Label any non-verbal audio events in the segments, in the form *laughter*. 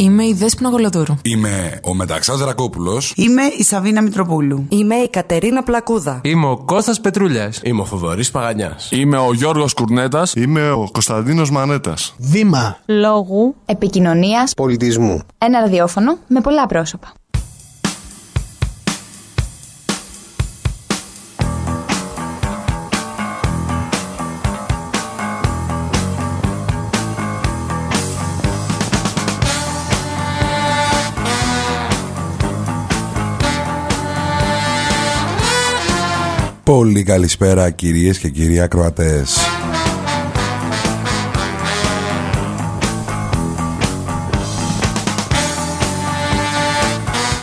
Είμαι η Δέσποινα Γολοδούρου. Είμαι ο Μεταξάς Δρακόπουλος. Είμαι η Σαβίνα Μητροπούλου. Είμαι η Κατερίνα Πλακούδα. Είμαι ο Κώστας Πετρούλιας. Είμαι ο Θοδωρή Παγανιάς. Είμαι ο Γιώργος Κουρνέτας. Είμαι ο Κωνσταντίνος Μανέτας. Βήμα. Λόγου. Επικοινωνίας. Πολιτισμού. Ένα ραδιόφωνο με πολλά πρόσωπα. Πολύ καλησπέρα κυρίες και κύριοι ακροατές.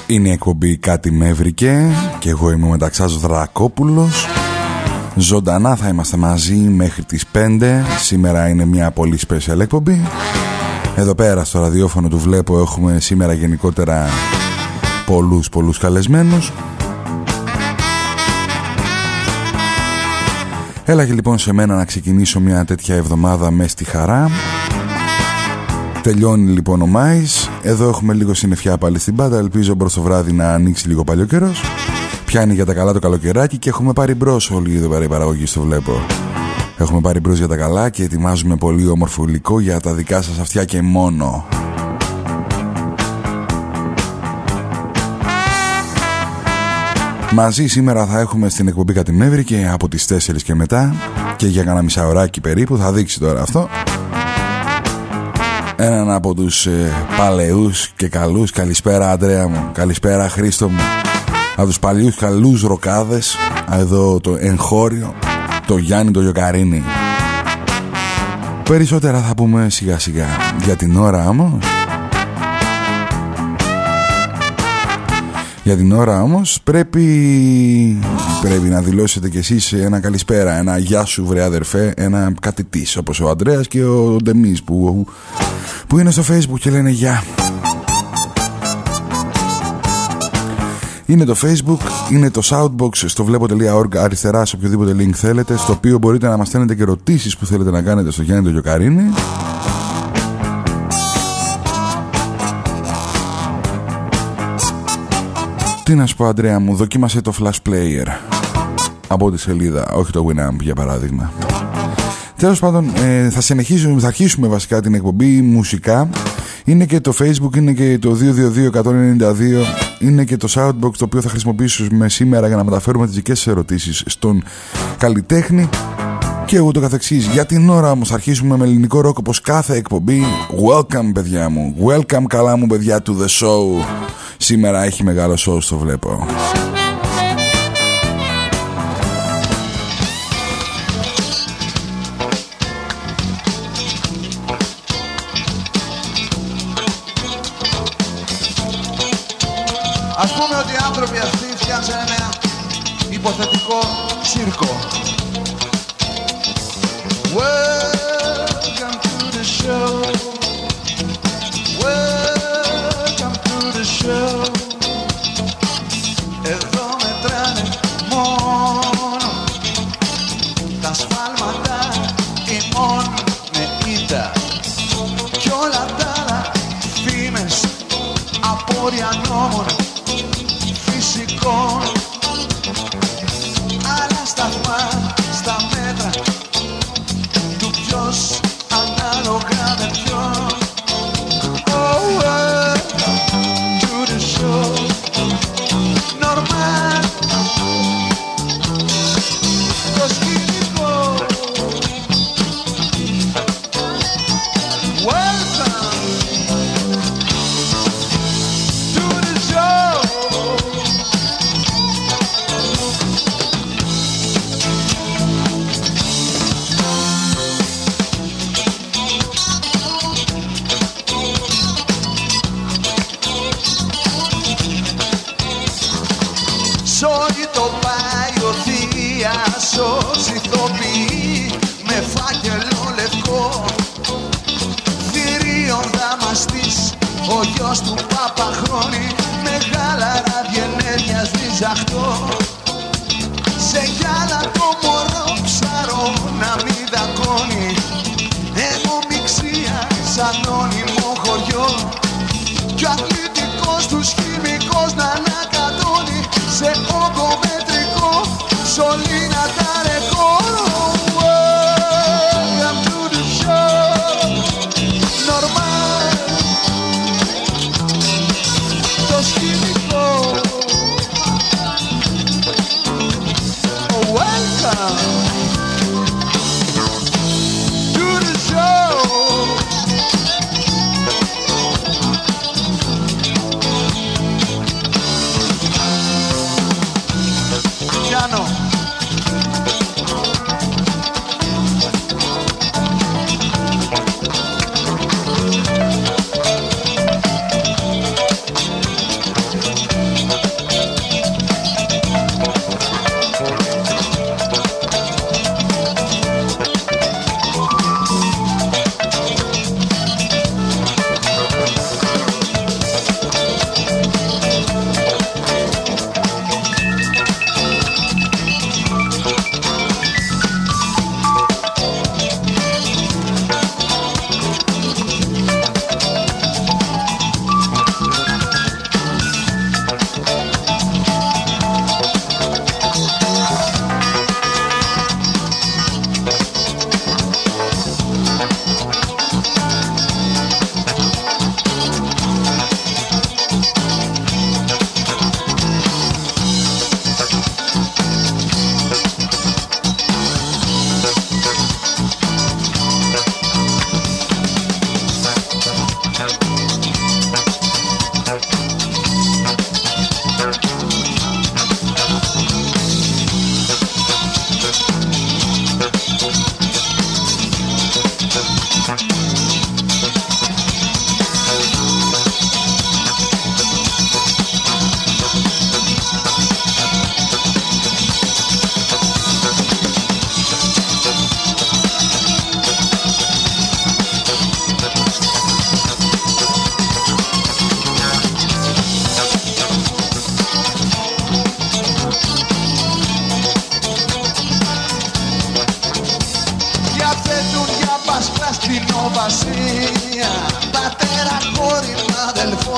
Είναι η εκπομπή «Κάτι με έβρικε» και εγώ είμαι ο Μεταξάς Δρακόπουλος. Ζωντανά θα είμαστε μαζί μέχρι τις 5 Σήμερα είναι μια πολύ special εκπομπή. Εδώ πέρα στο ραδιόφωνο του βλέπω έχουμε σήμερα γενικότερα πολλούς πολλούς καλεσμένους Έλαγε λοιπόν σε μένα να ξεκινήσω μια τέτοια εβδομάδα με στη χαρά. Τελειώνει λοιπόν ο Μάης. Εδώ έχουμε λίγο συννεφιά πάλι στην πάντα. Ελπίζω μπρος το βράδυ να ανοίξει λίγο παλιό καιρός. Πιάνει για τα καλά το καλοκαιράκι και έχουμε πάρει μπρος όλη εδώ πέρα η παραγωγή στο βλέπω. Έχουμε πάρει μπρος για τα καλά και ετοιμάζουμε πολύ όμορφο υλικό για τα δικά σας αυτιά και μόνο. Μαζί σήμερα θα έχουμε στην εκπομπή Κατημεύρη και από τις 4 και μετά και για κανένα μισάωράκι περίπου θα δείξει τώρα αυτό. Έναν από τους ε, παλαιούς και καλούς. Καλησπέρα Αντρέα μου. Καλησπέρα Χρήστο μου. Από τους παλιούς καλούς ροκάδες εδώ το εγχώριο το Γιάννη το Γιοκαρίνη Περισσότερα θα πούμε σιγά σιγά για την ώρα όμως Για την ώρα όμως πρέπει, πρέπει να δηλώσετε κι εσείς ένα καλησπέρα, ένα γεια σου βρε αδερφέ, ένα κάτι της όπως ο Αντρέας και ο Ντεμής που, που είναι στο facebook και λένε γεια. Είναι το facebook, είναι το soundbox στο βλέπω.org αριστερά σε οποιοδήποτε link θέλετε στο οποίο μπορείτε να μας στέλνετε και ερωτήσεις που θέλετε να κάνετε στο Γιάννη το Γιοκαρίνη Τι να σου πω Αντρέα μου, δοκίμασε το Flash Player από τη σελίδα, όχι το Winamp για παράδειγμα. Τέλος πάντων, ε, θα συνεχίσουμε, θα αρχίσουμε βασικά την εκπομπή μουσικά. Είναι και το Facebook, είναι και το 222-192, είναι και το Soundbox το οποίο θα χρησιμοποιήσουμε σήμερα για να μεταφέρουμε τις δικές σας ερωτήσεις στον καλλιτέχνη και εγώ το καθεξής. Για την ώρα όμως αρχίσουμε με ελληνικό ροκ όπως κάθε εκπομπή. Welcome παιδιά μου, welcome καλά μου παιδιά to the show. Σήμερα έχει μεγάλο show στο βλέπω.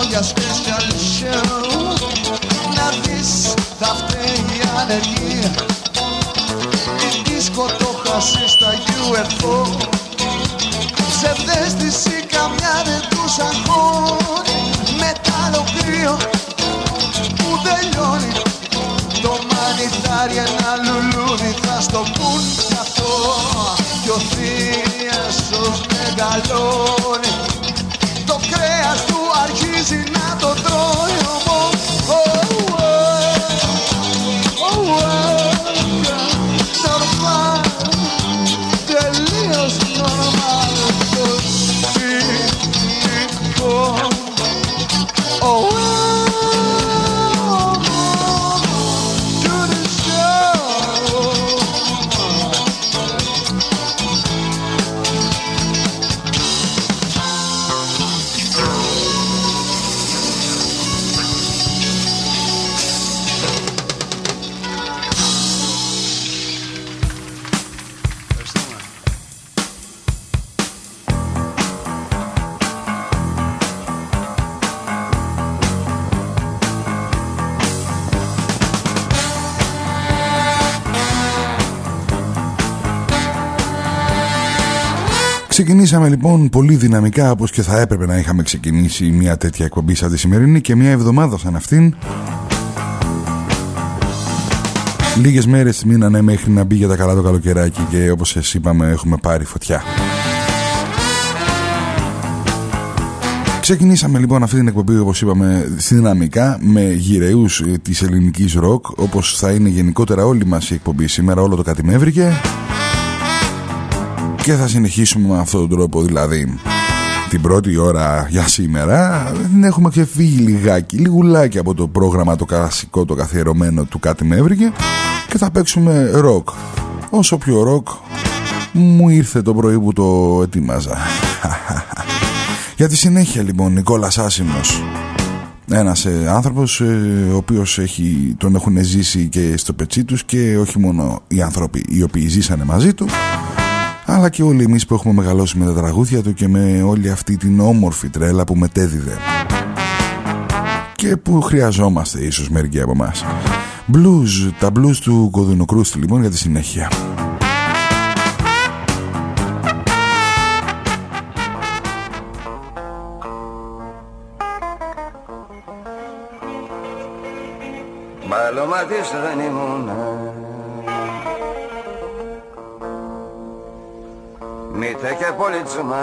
Για special show. Να δεις θα φταίει η ανεργία. Η δίσκο το χάσει στα UFO Ψευδέστηση καμιά δεν τους αγχώνει. Μετάλλο κρύο που δεν λιώνει Το μανιτάρι ένα λουλούδι θα στο πουν κι αυτό. Κι ο θείασος μεγαλώνει. Το κρέας του αρχίζει να το τρώει Ξεκινήσαμε λοιπόν πολύ δυναμικά όπως και θα έπρεπε να είχαμε ξεκινήσει μια τέτοια εκπομπή σαν τη σημερινή και μια εβδομάδα σαν αυτήν. Λίγες μέρες μείνανε μέχρι να μπει για τα καλά το καλοκαιράκι και όπως σας είπαμε έχουμε πάρει φωτιά. Ξεκινήσαμε λοιπόν αυτή την εκπομπή όπως είπαμε δυναμικά με γυρεούς ε, της ελληνικής ροκ όπως θα είναι γενικότερα όλη μας η εκπομπή σήμερα όλο το κάτι με έβρικε και θα συνεχίσουμε με αυτόν τον τρόπο δηλαδή την πρώτη ώρα για σήμερα. Δεν έχουμε ξεφύγει λιγάκι, λιγουλάκι από το πρόγραμμα το κλασικό, το καθιερωμένο του κάτι με έβρικε και θα παίξουμε ροκ. Όσο πιο ροκ μου ήρθε το πρωί που το ετοίμαζα. *laughs* Για τη συνέχεια λοιπόν Νικόλας Άσιμος. Ένας ε, άνθρωπος ε, ο οποίος έχει, τον έχουν ζήσει και στο πετσί τους και όχι μόνο οι άνθρωποι οι οποίοι ζήσανε μαζί του αλλά και όλοι εμείς που έχουμε μεγαλώσει με τα τραγούδια του και με όλη αυτή την όμορφη τρέλα που μετέδιδε και που χρειαζόμαστε ίσως μερικοί από εμάς. Blues, τα blues του Κοδουνοκρούστη λοιπόν για τη συνέχεια. Μπαλωματής δεν ήμουν Μήτε και πολιτσμένος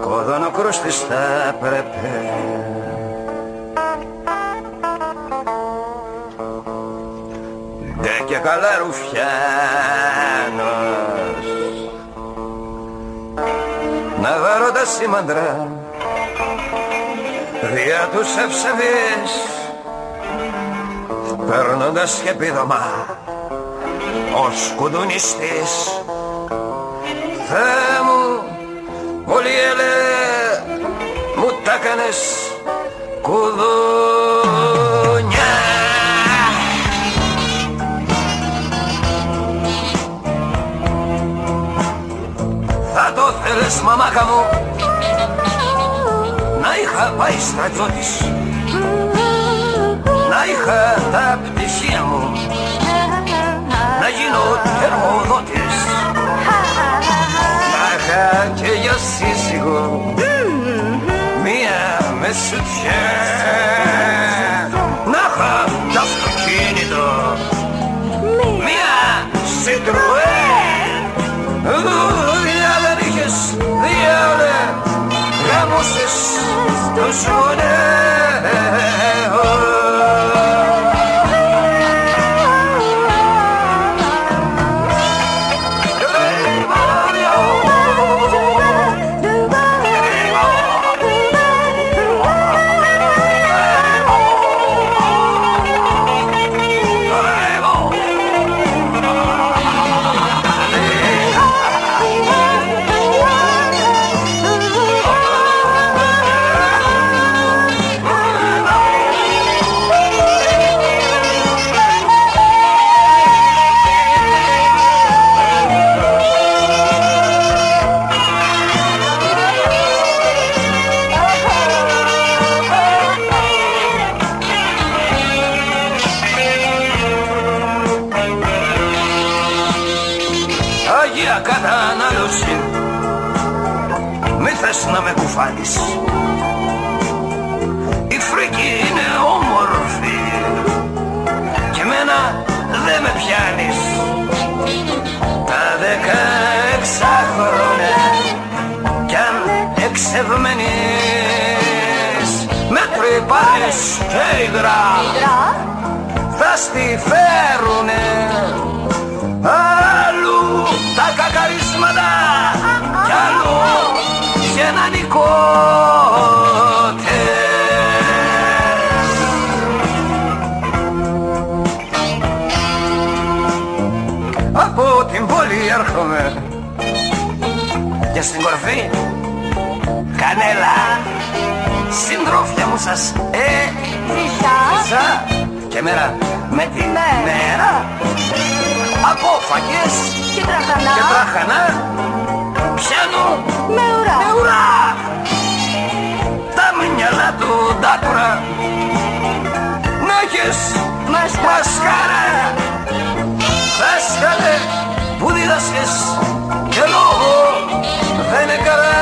Κόδωνο κρούστης θα πρέπει Ντε και καλά ρουφιάνος. Να βάρω τα σήμαντρα Δια τους ευσεβείς Παίρνοντας και επίδομα Ως κουδουνιστής Θεέ μου Πολυέλε Μου τα κάνες Κουδουνιά Θα το θέλεις μαμάκα μου Να είχα πάει στρατιώτης Να είχα τα πτυχία μου Να γίνω τερμοδότης Να είχα και για σύζυγο Μία με σουτιέ Να είχα κι αυτοκίνητο Μία Citroën Δουλειά δεν είχες διάολε Γάμωσες τους κατανάλωση Και στην κορφή. Κανέλα Συντρόφια μου σας Ε Φυσά Και μέρα με τη μέρα Από φαγές Και τραχανά. Και τραχανά Πιάνω Με ουρά. Με ουρά. Τα μυαλά του δάκουρα Να έχεις μασκάρα. Δάσκαλε που διδάσκες και λόγο δεν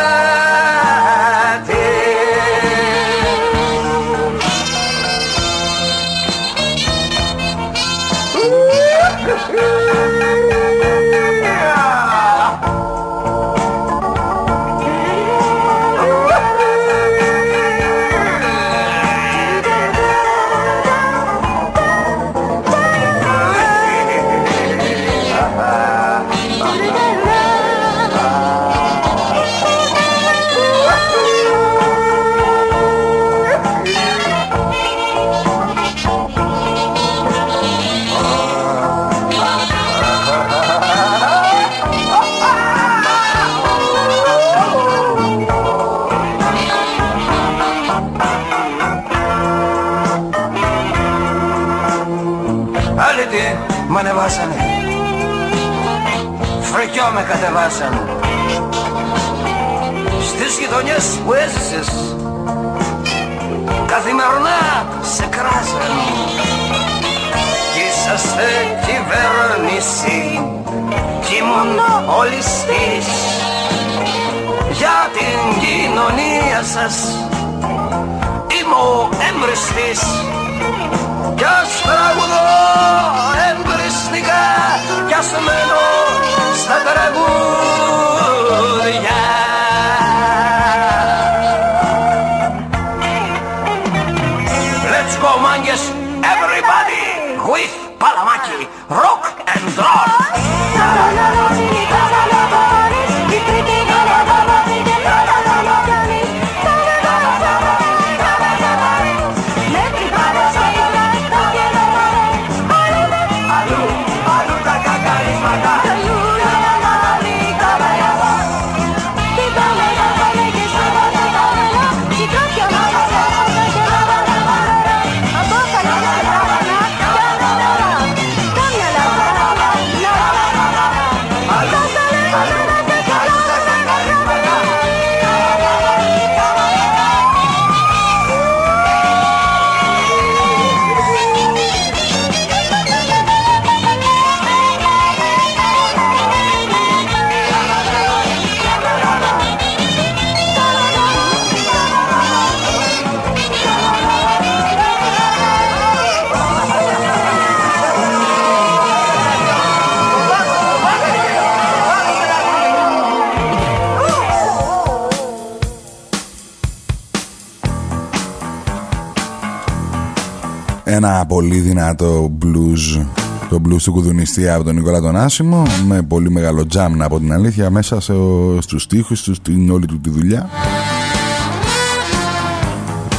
πολύ δυνατό blues Το blues του Κουδουνιστή από τον Νικόλα τον Άσιμο Με πολύ μεγάλο τζάμ από την αλήθεια Μέσα σε, στους στίχους τους Στην όλη του τη δουλειά.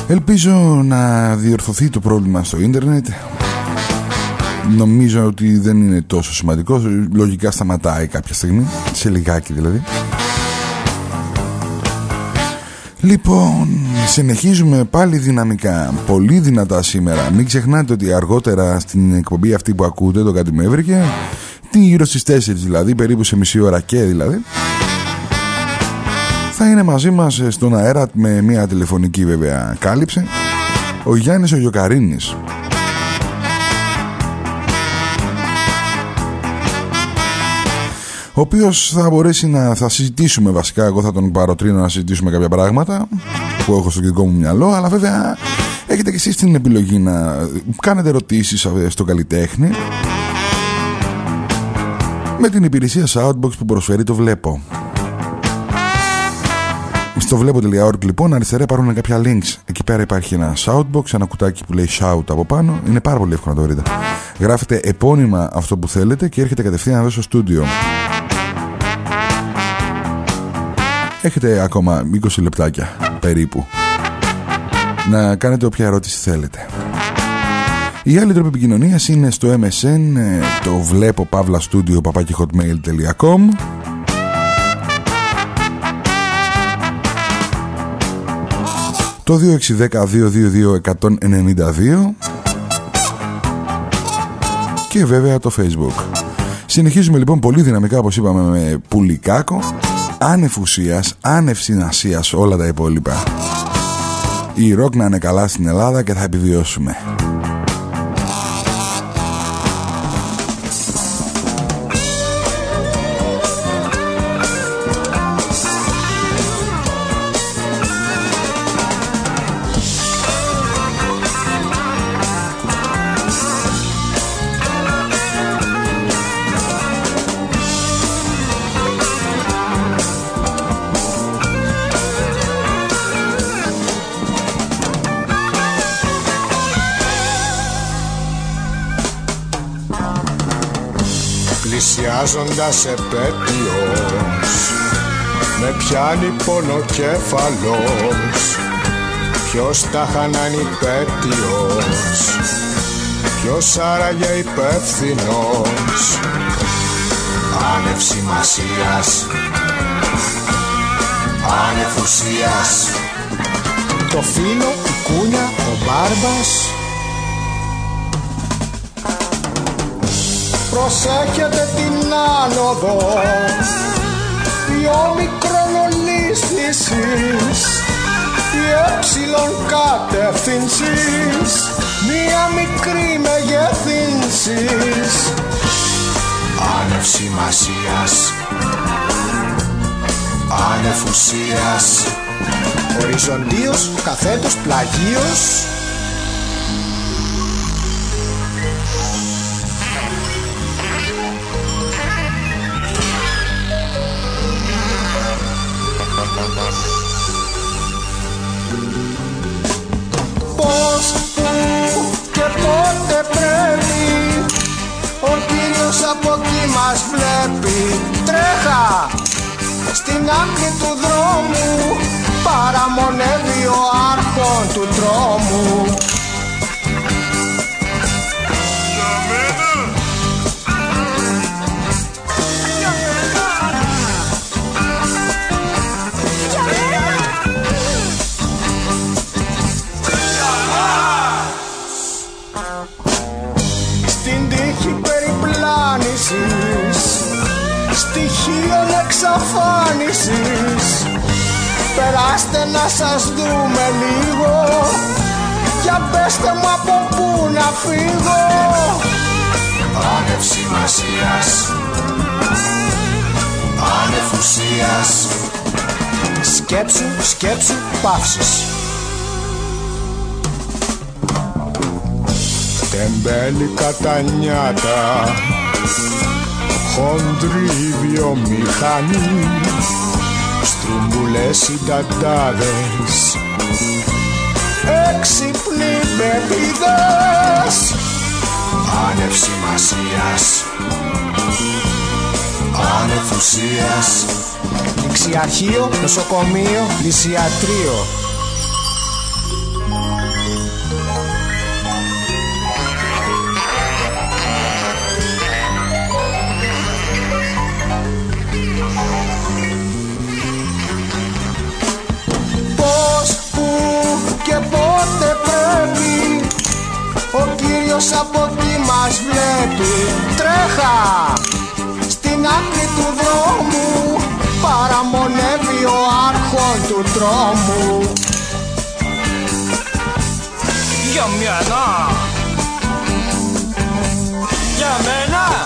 Ελπίζω να διορθωθεί το πρόβλημα στο ίντερνετ. Νομίζω ότι δεν είναι τόσο σημαντικό Λογικά σταματάει κάποια στιγμή Σε λιγάκι δηλαδή. Λοιπόν, συνεχίζουμε πάλι δυναμικά, πολύ δυνατά σήμερα. Μην ξεχνάτε ότι αργότερα στην εκπομπή αυτή που ακούτε, το κάτι με έβρικε, τι γύρω στις 4 δηλαδή, περίπου σε μισή ώρα και δηλαδή, θα είναι μαζί μας στον αέρα με μια τηλεφωνική βέβαια κάλυψη, ο Γιάννης ο Γιοκαρίνης. Ο οποίος θα μπορέσει να θα συζητήσουμε βασικά. Εγώ θα τον παροτρύνω να συζητήσουμε κάποια πράγματα που έχω στο δικό μου μυαλό αλλά βέβαια έχετε και εσείς την επιλογή να κάνετε ερωτήσεις στο καλλιτέχνη. Με την υπηρεσία Soundbox που προσφέρει το βλέπω στο βλέπω.org λοιπόν αριστερά υπάρχουν κάποια links. Εκεί πέρα υπάρχει ένα shoutbox, ένα κουτάκι που λέει shout από πάνω. Είναι πάρα πολύ εύκολο να το βρείτε. Γράφετε επώνυμα αυτό που θέλετε και έρχεται κατευθείαν εδώ στο στούντιο. Έχετε ακόμα 20 λεπτάκια περίπου να κάνετε όποια ερώτηση θέλετε. Η άλλη τρόπη επικοινωνίας είναι στο MSN, ε, το βλέπω παύλα studio το 2610-222-192 και βέβαια το facebook. Συνεχίζουμε λοιπόν πολύ δυναμικά όπως είπαμε με πουλικάκο άνευ ουσίας, άνευ συνασίας όλα τα υπόλοιπα. Η ροκ να είναι καλά στην Ελλάδα και θα επιβιώσουμε πλησιάζοντας επέτειος με πιάνει πονοκέφαλος Ποιος τα χανάνει υπέτειος Ποιος άραγε υπεύθυνος. Άνευ σημασίας Άνευ ουσίας. Το φίλο, η κούνια, ο μπάρμπας προσέχετε την άνοδο. Η ομικρονολίσθησης η έψιλον κατευθύνσης μία μικρή μεγεθύνσης. Άνευ σημασίας άνευ ουσίας οριζοντίος καθέτος πλαγίος στην άκρη του δρόμου Παραμονεύει ο άρχον του τρόμου εξαφάνισης Περάστε να σας δούμε λίγο. Για πέστε μου από πού να φύγω. Άνευ σημασίας Άνευ ουσίας Σκέψου, σκέψου, παύσεις Τεμπέλη κατανιάτα χοντρή βιομηχανής στρουμπουλές οι ταντάδες έξυπνοι πεπιδές άνευ σημασίας άνευ ουσίας Ληξιαρχείο, νοσοκομείο, λυσιατρίο Ποιος από εκεί μας βλέπει Τρέχα. Στην άκρη του δρόμου Παραμονεύει ο άρχον του τρόμου. Για μένα. Για μένα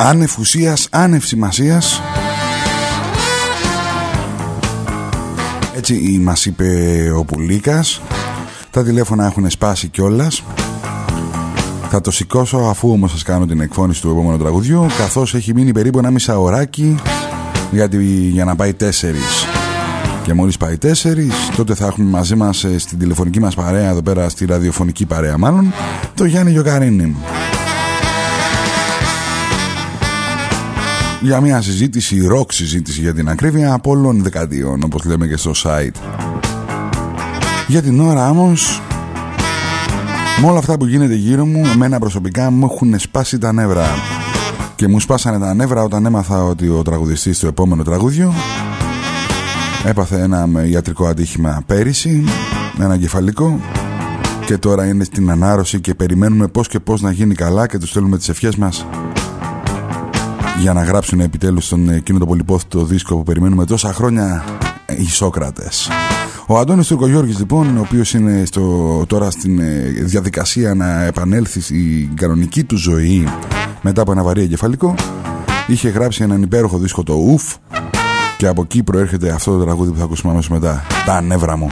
άνευ ουσίας, άνευ σημασίας. Έτσι μας είπε ο Πουλίκας τα τηλέφωνα έχουν σπάσει κιόλας. Θα το σηκώσω αφού όμως σας κάνω την εκφώνηση του επόμενου τραγουδιού καθώς έχει μείνει περίπου ένα μισάωράκι γιατί για να πάει τέσσερις. Και μόλις πάει τέσσερις τότε θα έχουμε μαζί μας ε, στην τηλεφωνική μας παρέα εδώ πέρα στη ραδιοφωνική παρέα μάλλον το Γιάννη Γιωκαρίνη για μια συζήτηση, ροκ συζήτηση για την ακρίβεια από όλων δεκαδίων όπως λέμε και στο site. Για την ώρα όμως με όλα αυτά που γίνεται γύρω μου εμένα προσωπικά μου έχουν σπάσει τα νεύρα και μου σπάσανε τα νεύρα όταν έμαθα ότι ο τραγουδιστής του επόμενου τραγούδιου έπαθε ένα ιατρικό ατύχημα πέρυσι ένα κεφαλικό και τώρα είναι στην ανάρρωση και περιμένουμε πώς και πώς να γίνει καλά και τους στέλνουμε τις ευχές μας για να γράψουν επιτέλους τον εκείνο το πολυπόθητο δίσκο που περιμένουμε τόσα χρόνια οι Σόκρατες. Ο Αντώνης Τουρκογιώργης λοιπόν, ο οποίος είναι στο, τώρα στην ε, διαδικασία να επανέλθει στην κανονική του ζωή μετά από ένα βαρύ εγκεφαλικό, είχε γράψει έναν υπέροχο δίσκο το Ουφ και από εκεί προέρχεται αυτό το τραγούδι που θα ακούσουμε αμέσως μετά. Τα νεύρα μου.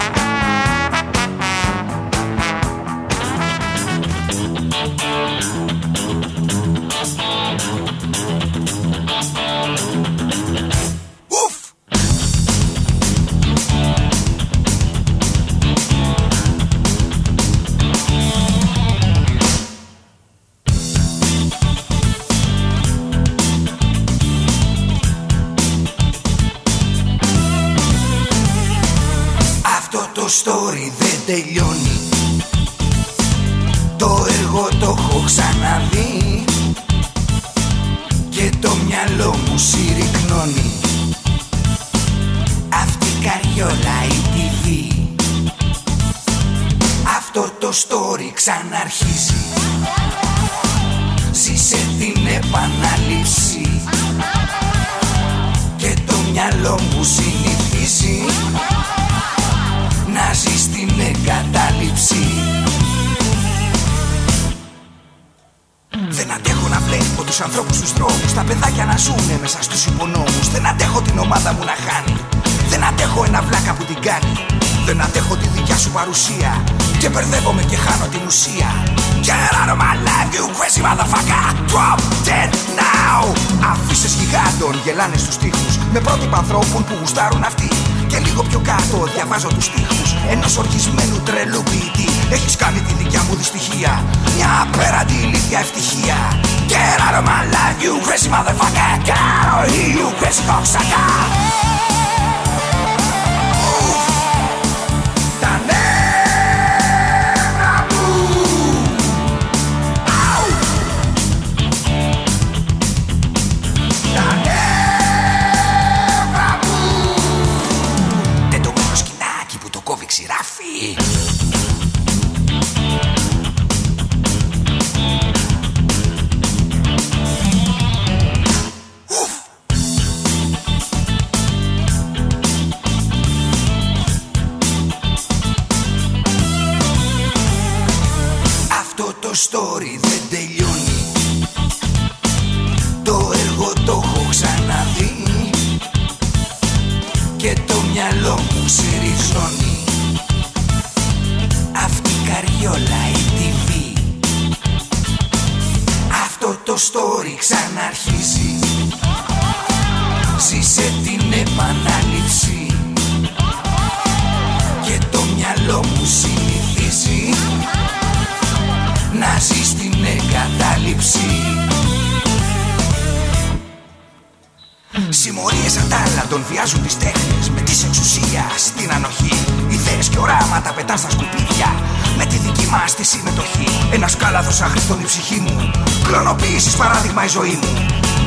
Κλωνοποίησης παράδειγμα η ζωή μου.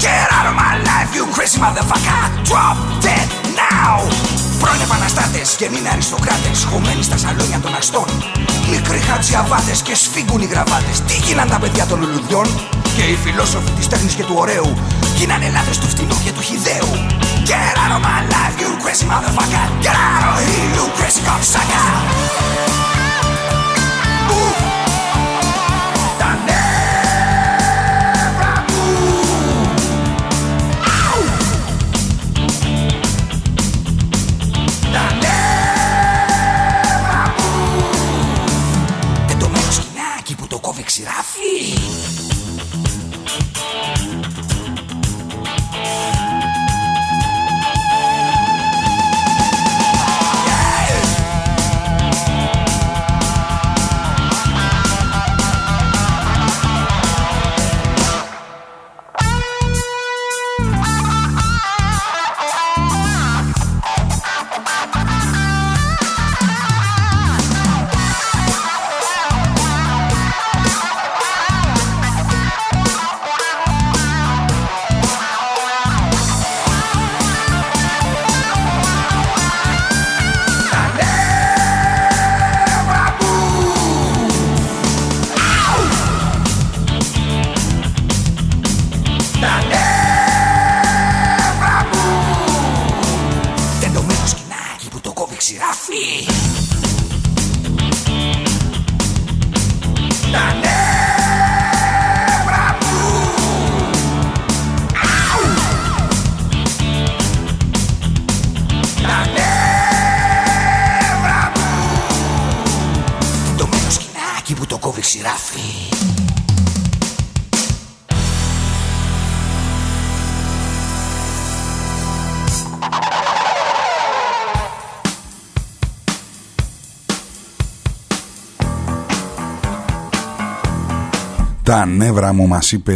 Get out of my life you crazy motherfucker. Drop dead now. Πρώην επαναστάτες και μην αριστοκράτες Χωμένοι στα σαλόνια των αστών. Μικροί χατζιαβάτες και σφίγγουν οι γραβάτες. Τι γίναν τα παιδιά των λουλουδιών; Και οι φιλόσοφοι της τέχνης και του ωραίου Γίνανε λάτρες του φτηνού και του χιδαίου. Get out of my life you crazy motherfucker. Get out of here you crazy cocksucker Τα νεύρα μου μας είπε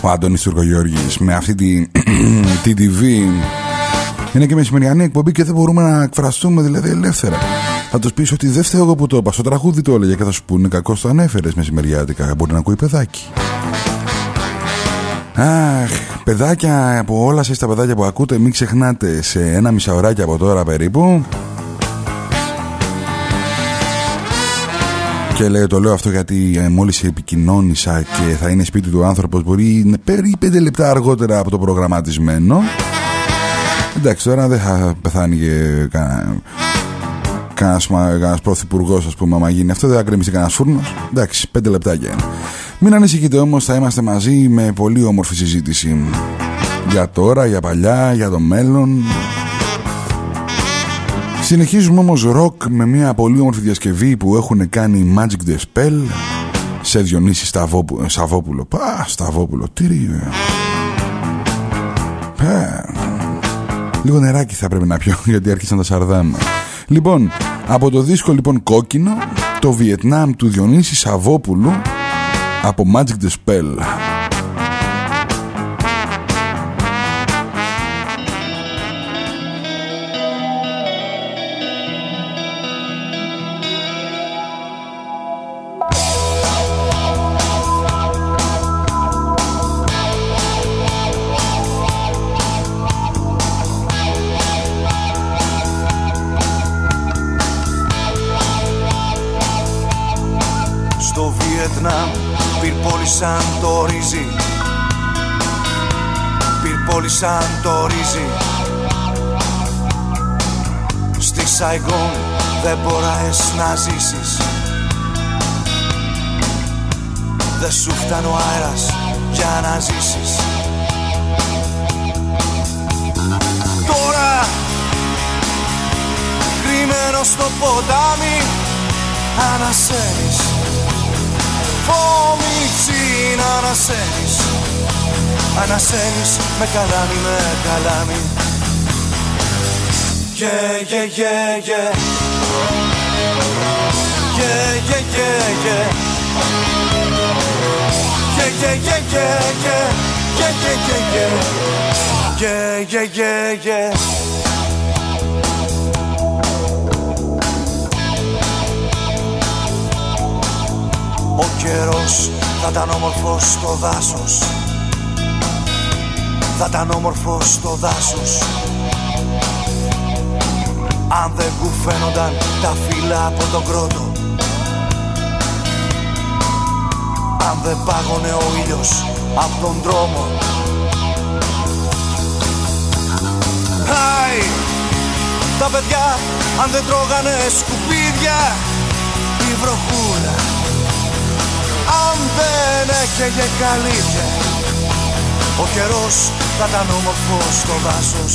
ο Αντώνης Τουρκογιώργης με αυτή τη, *clears throat* τη TV είναι και μεσημεριανή εκπομπή και δεν μπορούμε να εκφραστούμε δηλαδή ελεύθερα. Θα τους πεις ότι δεν φταίω εγώ που το είπα στο τραγούδι το έλεγε και θα σου πούνε κακό το ανέφερες μεσημεριάτικα μπορεί να ακούει παιδάκι Αχ, παιδάκια από όλα σας τα παιδάκια που ακούτε μην ξεχνάτε σε ένα μισάωράκι από τώρα περίπου Και λέω, το λέω αυτό γιατί ε, μόλις επικοινώνησα και θα είναι σπίτι του άνθρωπος μπορεί να περί πέντε λεπτά αργότερα από το προγραμματισμένο. Εντάξει, τώρα δεν θα πεθάνει και κανένας κανένας, κανένας πρωθυπουργός ας πούμε άμα γίνει αυτό δεν θα κρεμιστεί κανένας φούρνος. Εντάξει πέντε λεπτάκια είναι μην ανησυχείτε όμως θα είμαστε μαζί με πολύ όμορφη συζήτηση. Για τώρα, για παλιά, για το μέλλον Συνεχίζουμε όμως ροκ με μια πολύ όμορφη διασκευή που έχουν κάνει Magic the Spell σε Διονύση Σταβόπου, Σαββόπουλο. Πα, Σταβόπουλο, τι Πα. Λίγο νεράκι θα πρέπει να πιω *laughs* γιατί άρχισαν τα σαρδάμα. Λοιπόν, από το δίσκο λοιπόν κόκκινο, το Βιετνάμ του Διονύση Σαββόπουλου από Magic the Spell. Σαϊγκόν δεν μπορείς να ζήσεις. Δεν σου φτάνει ο αέρας για να ζήσεις. Τώρα κρυμμένο στο ποτάμι ανασένεις. Φόμιτσι να ανασένεις. Ανασένεις με καλάμι, με καλάμι Yeah, yeah, yeah, yeah Yeah, yeah, yeah, yeah Yeah, yeah, yeah, yeah, yeah Yeah, yeah, yeah, yeah Yeah, yeah, yeah, yeah Ο καιρός θα ήταν όμορφος στο δάσος Θα ήταν όμορφος στο δάσος Αν δεν κουφαίνονταν τα φύλλα από τον κρότο. Αν δεν πάγωνε ο ήλιος από τον δρόμο Χάι! Τα παιδιά αν δεν τρώγανε σκουπίδια η βροχούλα. Αν δεν έκαιγε καλύβια Ο καιρός θα ήταν όμορφος στο δάσος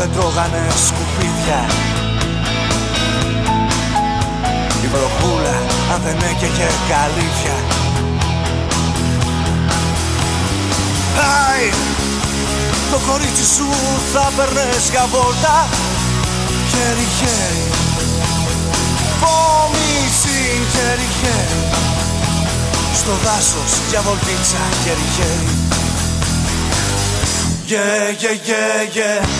δεν τρώγανε σκουπίδια. Η βροχούλα αν δεν έκαιγε καλύφια Άι, το κορίτσι σου θα περνες για βόλτα. Χέρι χέρι Πόμιση χέρι χέρι Στο δάσος για βολτίτσα χέρι χέρι Yeah, yeah, yeah, yeah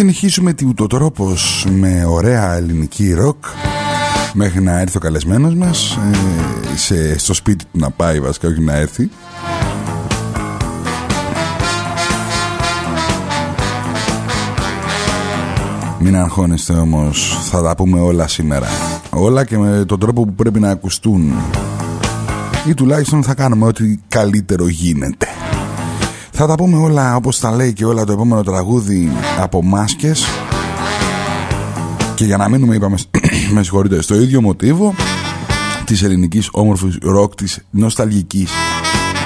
Συνεχίζουμε τη ούτω με ωραία ελληνική ροκ. Μέχρι να έρθει ο καλεσμένος μας ε, σε, στο σπίτι του να πάει βασικά όχι να έρθει. Μην αγχώνεστε όμως Θα τα πούμε όλα σήμερα. Όλα και με τον τρόπο που πρέπει να ακουστούν. Ή τουλάχιστον θα κάνουμε ό,τι καλύτερο γίνεται Θα τα πούμε όλα όπως τα λέει και όλα το επόμενο τραγούδι Από μάσκες Και για να μείνουμε είπαμε *clears throat* Με συγχωρείτε στο ίδιο μοτίβο Της ελληνικής όμορφης ροκ Της νοσταλγικής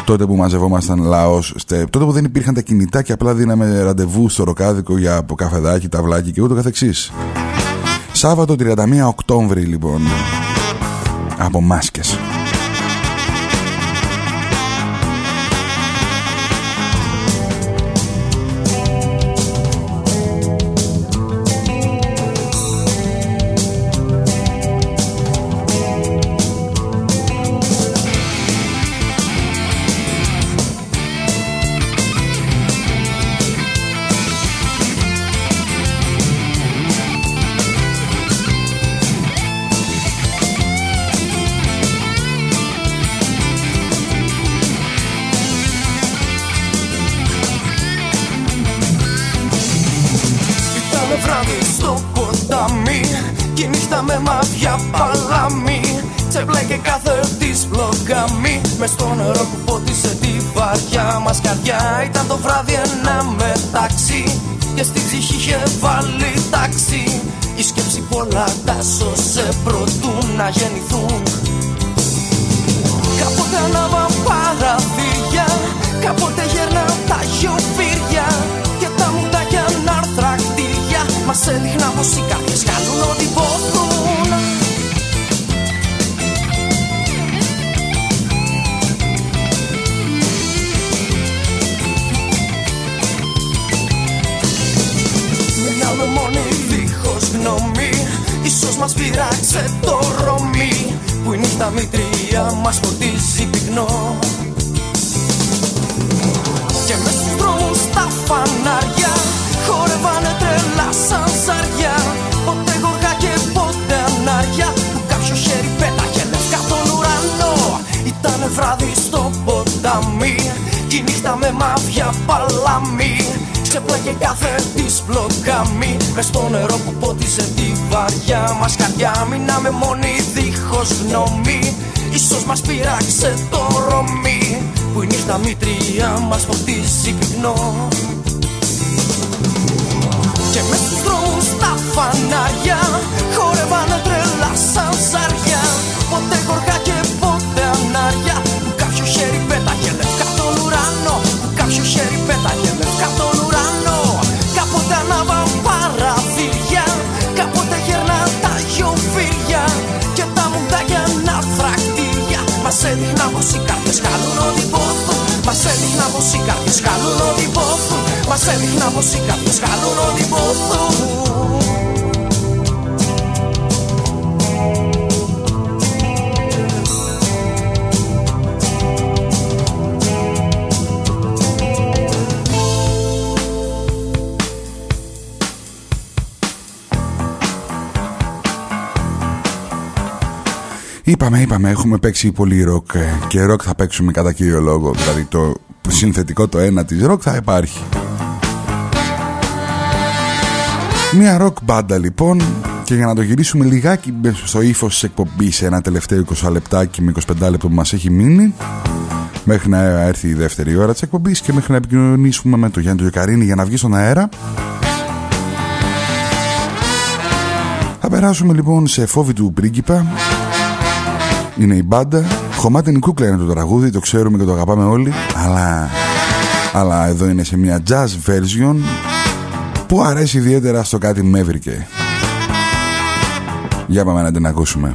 τότε που μαζευόμασταν λαός, τότε που δεν υπήρχαν τα κινητά και απλά δίναμε ραντεβού στο ροκάδικο για από καφεδάκι, ταυλάκι και ούτω καθεξής. Σάββατο 31 Οκτώβρη λοιπόν από μάσκες. βράδυ ένα μεταξύ. Και στη ψυχή είχε βάλει τάξη. Η σκέψη πολλά τα σώσε προτού να γεννηθούν. Κάποτε ανάβα παραθύρια Κάποτε γέρνα τα γιοφύρια Και τα μουτάκια νάρθρα κτίρια Μας έδειχναν πως οι καρδιές κάνουν ό,τι μπορούν. μα μας πειράξε το ρομί Που η νύχτα μητρία μας φωτίζει πυκνό. Και μες στους δρόμους τα φανάρια Χορεύανε τρελά σαν ζαριά Ποτέ γοργά και ποτέ ανάρια Που κάποιος χέρι πέταγε λευκά τον ουρανό. Ήταν βράδυ στο ποτάμι Κι νύχτα με μαύια παλάμι ξεπλάκε κάθε τη βλοκαμί Μες στο νερό που πότισε τη βαριά μας καρδιά. Μείναμε μόνοι δίχως γνώμη. Σω μας πειράξε το ρομί Που η νύχτα μήτρια μας φωτίσει πυκνό Και μες του δρόμους τα φανάρια Χορεύανε τρελά σαν σάρια Ποτέ γοργά και ποτέ ανάρια οι καρδιές καλούν ότι πόθουν Μας έδειχνα πως οι καρδιές καλούν ότι πόθουν έδειχνα πως οι καρδιές καλούν ότι Είπαμε, είπαμε, έχουμε παίξει πολύ ροκ ε, και ροκ θα παίξουμε κατά κύριο λόγο. Δηλαδή το συνθετικό το ένα της ροκ θα υπάρχει. Μια ροκ μπάντα λοιπόν και για να το γυρίσουμε λιγάκι στο ύφος της εκπομπής σε ένα τελευταίο 20 λεπτάκι με 25 λεπτό που μας έχει μείνει μέχρι να έρθει η δεύτερη ώρα της εκπομπής και μέχρι να επικοινωνήσουμε με τον Γιάννη Γιοκαρίνη για να βγει στον αέρα Θα περάσουμε λοιπόν σε φόβη του πρίγκιπα είναι η μπάντα. Χωμάτινη κούκλα είναι το τραγούδι, το ξέρουμε και το αγαπάμε όλοι. Αλλά, αλλά εδώ είναι σε μια jazz version που αρέσει ιδιαίτερα στο κάτι μεύρικε. Για πάμε να την ακούσουμε.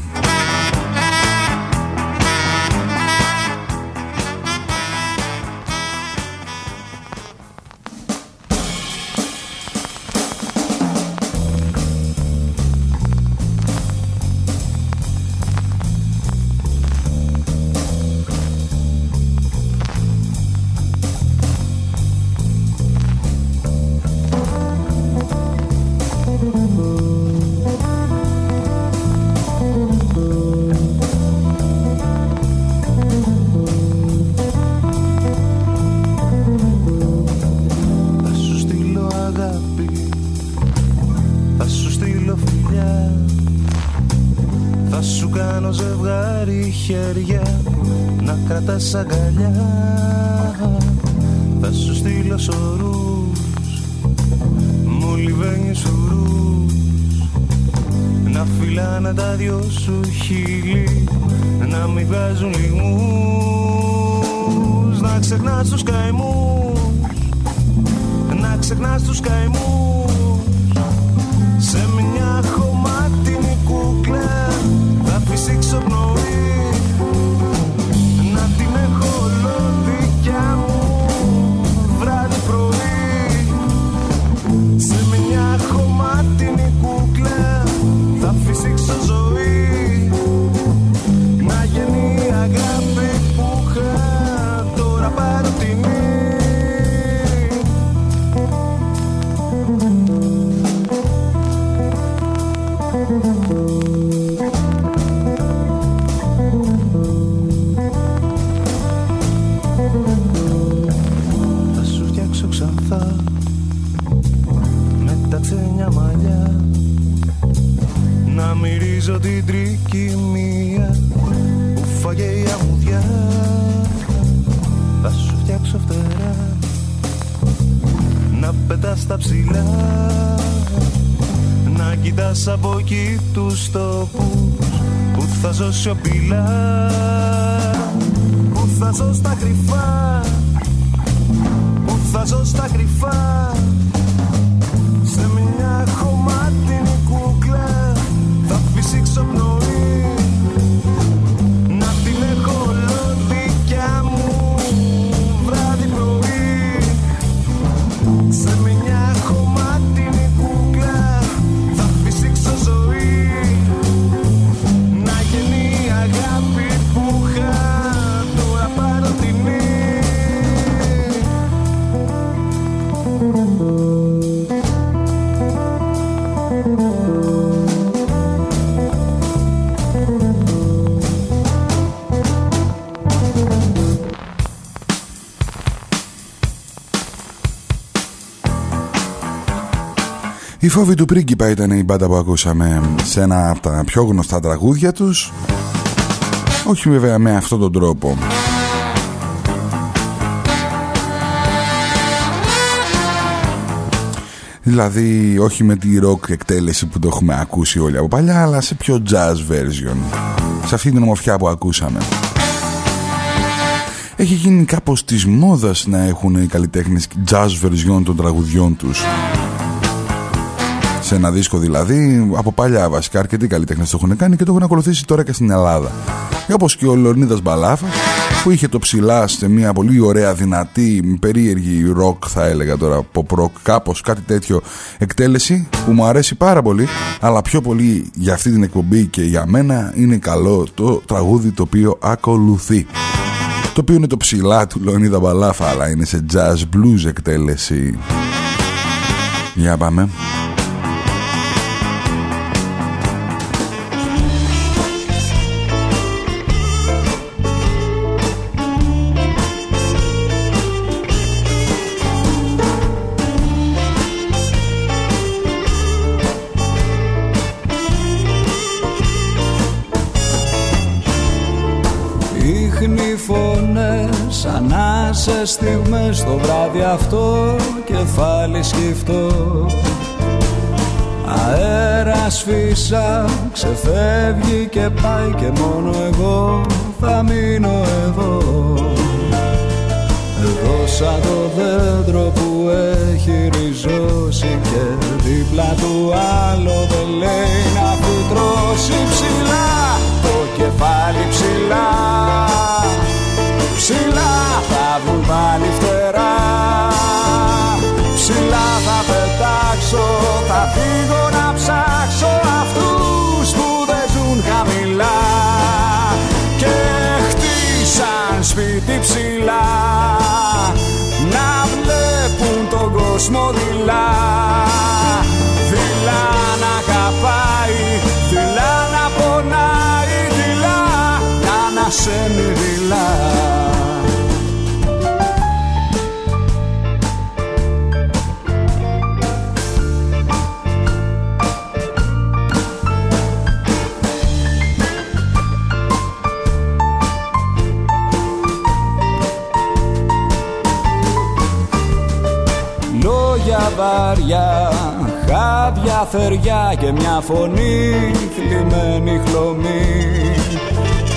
Θα σου κάνω ζευγάρι χέρια Να κρατάς αγκαλιά. Θα σου στείλω σωρούς Μου λιβαίνεις ουρούς Να φυλάνε τα δυο σου χείλη Να μην βγάζουν λιγμούς. Να ξεχνάς τους καημούς Να ξεχνάς τους καημούς. Θα φυσήξω πνοή να πετάς τα ψηλά. Να κοιτάς από εκεί τους τόπους που θα ζω σιωπηλά που θα ζω στα κρυφά. Που θα ζω στα κρυφά. Σε μια χωμάτινη κούκλα θα φυσήξω πνοή Η φόβη του πρίγκιπα ήταν η μπάντα που ακούσαμε σε ένα από τα πιο γνωστά τραγούδια τους. Όχι βέβαια με αυτόν τον τρόπο. Δηλαδή όχι με τη rock εκτέλεση που το έχουμε ακούσει όλοι από παλιά αλλά σε πιο jazz version. Σε αυτή την ομορφιά που ακούσαμε. Έχει γίνει κάπως της μόδας να έχουν οι καλλιτέχνες jazz version των τραγουδιών τους σε ένα δίσκο δηλαδή από παλιά βασικά αρκετοί καλλιτέχνες το έχουν κάνει και το έχουν ακολουθήσει τώρα και στην Ελλάδα. Όπως και ο Λεωνίδας Μπαλάφα που είχε το ψηλά σε μια πολύ ωραία δυνατή περίεργη ροκ θα έλεγα τώρα pop rock κάπως κάτι τέτοιο εκτέλεση που μου αρέσει πάρα πολύ αλλά πιο πολύ για αυτή την εκπομπή και για μένα είναι καλό το τραγούδι το οποίο ακολουθεί. Το οποίο είναι το ψηλά του Λεωνίδα Μπαλάφα αλλά είναι σε jazz blues εκτέλεση. Για πάμε ανάσε στιγμές το βράδυ αυτό κεφάλι σκυφτό Αέρας φύσα ξεφεύγει και πάει και μόνο εγώ θα μείνω εδώ. Εδώ σαν το δέντρο που έχει ριζώσει και δίπλα του άλλο δεν λέει να φυτρώσει ψηλά το κεφάλι ψηλά Ψηλά θα βγουν πάλι φτερά. Ψηλά θα πετάξω, θα φύγω να ψάξω Αυτούς που δεν ζουν χαμηλά. Και χτίσαν σπίτι ψηλά Να βλέπουν τον κόσμο δειλά. Δειλά να καπάει, δειλά να πονάει Δειλά να ανασένει δειλά βαριά Χάδια θεριά και μια φωνή θλιμμένη χλωμή.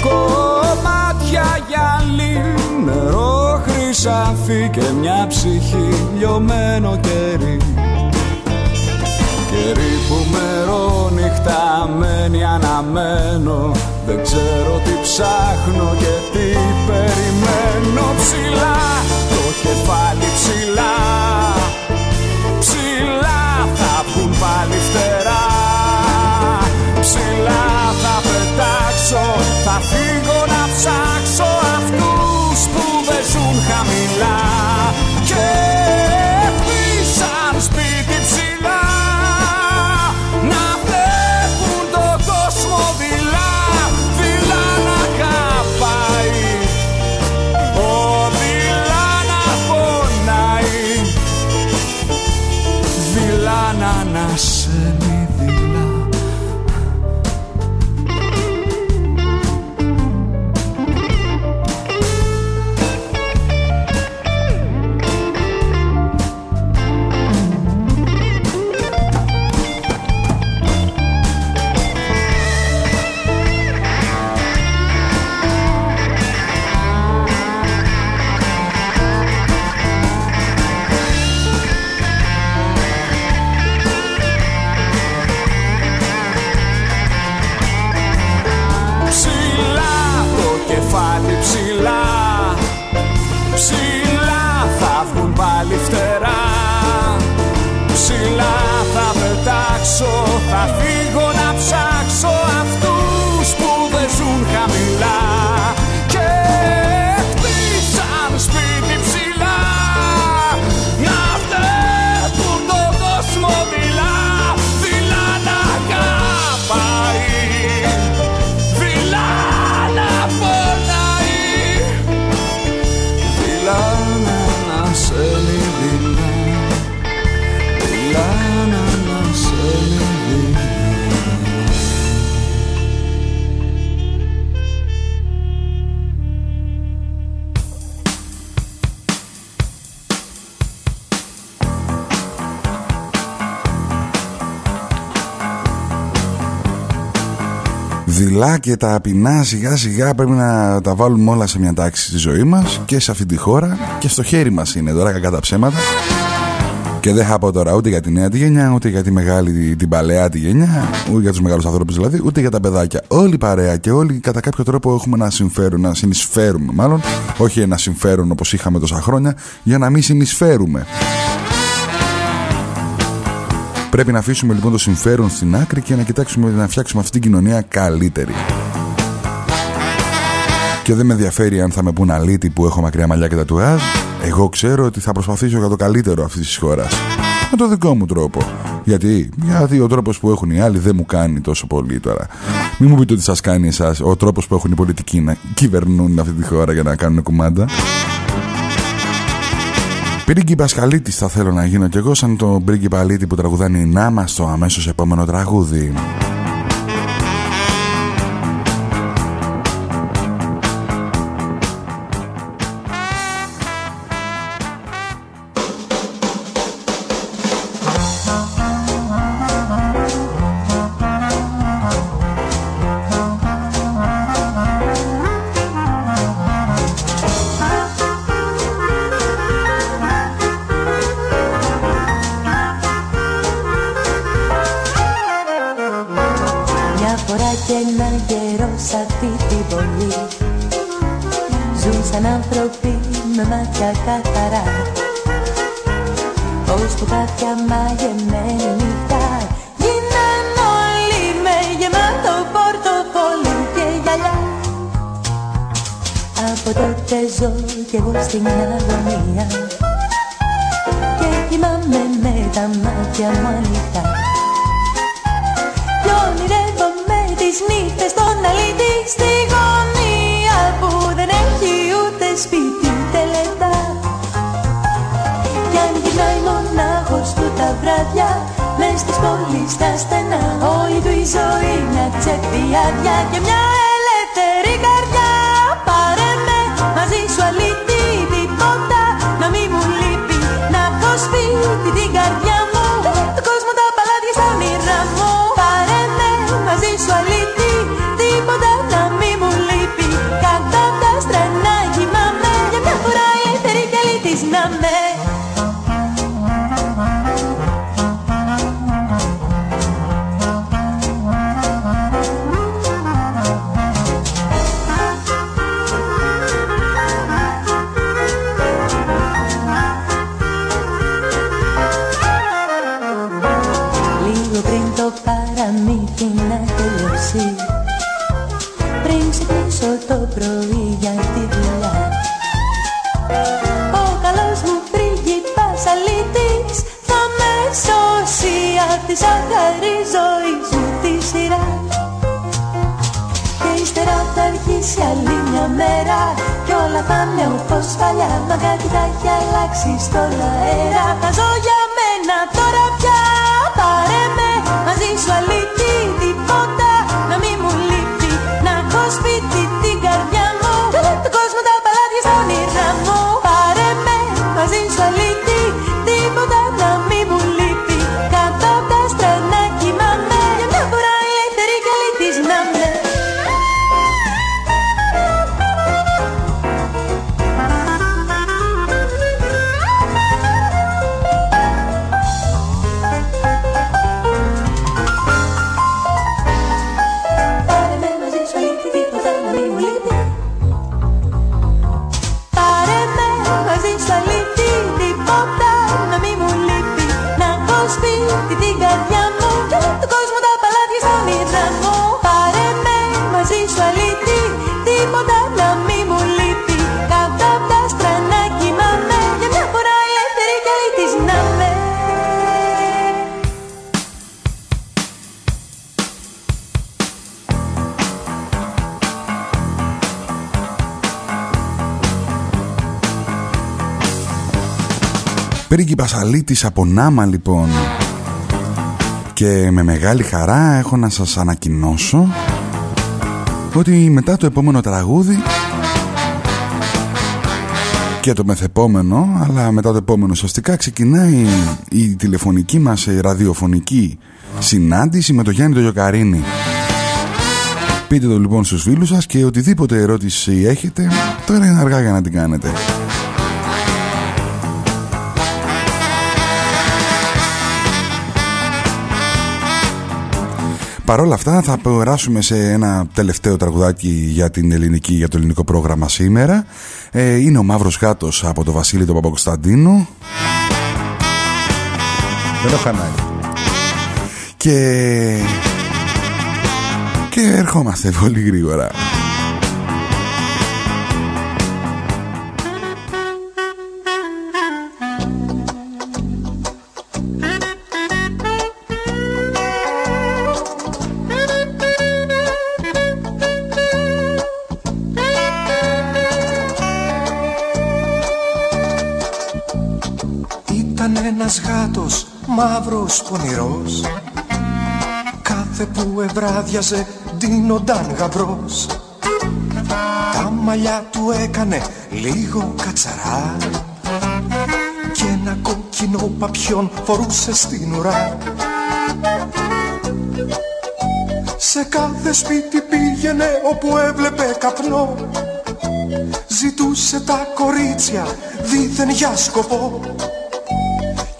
Κομμάτια γυαλί, νερό χρυσάφι και μια ψυχή λιωμένο κερί. Κερί που μερό μένει αναμένω Δεν ξέρω τι ψάχνω και τι περιμένω ψηλά. Το κεφάλι ψηλά Ψηλά βγουν πάλι φτερά Ψηλά θα πετάξω Θα φύγω να ψάξω Αυτούς που δεν ζουν χαμηλά δειλά και τα απεινά σιγά σιγά πρέπει να τα βάλουμε όλα σε μια τάξη στη ζωή μας και σε αυτή τη χώρα και στο χέρι μας είναι τώρα κακά τα ψέματα και δεν θα πω τώρα ούτε για τη νέα τη γενιά, ούτε για τη μεγάλη, την παλαιά τη γενιά, ούτε για τους μεγάλους ανθρώπους δηλαδή, ούτε για τα παιδάκια. Όλοι παρέα και όλοι κατά κάποιο τρόπο έχουμε να συμφέρουν, να συνεισφέρουμε μάλλον, όχι να συμφέρουν όπως είχαμε τόσα χρόνια, για να μην συνεισφέρουμε. Πρέπει να αφήσουμε λοιπόν το συμφέρον στην άκρη και να κοιτάξουμε να φτιάξουμε αυτή την κοινωνία καλύτερη. Και δεν με ενδιαφέρει αν θα με πούν αλήτη που έχω μακριά μαλλιά και τατουάζ. Εγώ ξέρω ότι θα προσπαθήσω για το καλύτερο αυτής της χώρας. Με το δικό μου τρόπο. Γιατί, γιατί ο τρόπο που έχουν οι άλλοι δεν μου κάνει τόσο πολύ τώρα. Μην μου πείτε ότι σας κάνει εσάς ο τρόπος που έχουν οι πολιτικοί να κυβερνούν αυτή τη χώρα για να κάνουν κουμάντα. Πρίγκιπα Καλίτης θα θέλω να γίνω κι εγώ σαν τον πρίγκιπα Αλίτη που τραγουδάνει να μας το αμέσως επόμενο τραγούδι. Έχει αλλάξει στον αέρα Πρίγκιπας Αλήτης από Νάμα λοιπόν. Και με μεγάλη χαρά έχω να σας ανακοινώσω ότι μετά το επόμενο τραγούδι και το μεθεπόμενο αλλά μετά το επόμενο ουσιαστικά ξεκινάει η τηλεφωνική μας ε, ραδιοφωνική συνάντηση με τον Γιάννη τον Γιοκαρίνη Πείτε το λοιπόν στους φίλους σας και οτιδήποτε ερώτηση έχετε τώρα είναι αργά για να την κάνετε Παρ' όλα αυτά θα περάσουμε σε ένα τελευταίο τραγουδάκι για, την ελληνική, για το ελληνικό πρόγραμμα σήμερα. Ε, είναι ο Μαύρος Γάτος από το Βασίλη τον Παπακοσταντίνου. Δεν έχω ανάγκη. Και... Και ερχόμαστε πολύ γρήγορα. Μαύρος πονηρός Κάθε που ευράδιαζε ντύνονταν γαμπρός. Τα μαλλιά του έκανε λίγο κατσαρά. Και ένα κόκκινο παπιόν φορούσε στην ουρά. Σε κάθε σπίτι πήγαινε όπου έβλεπε καπνό. Ζητούσε τα κορίτσια δίθεν για σκοπό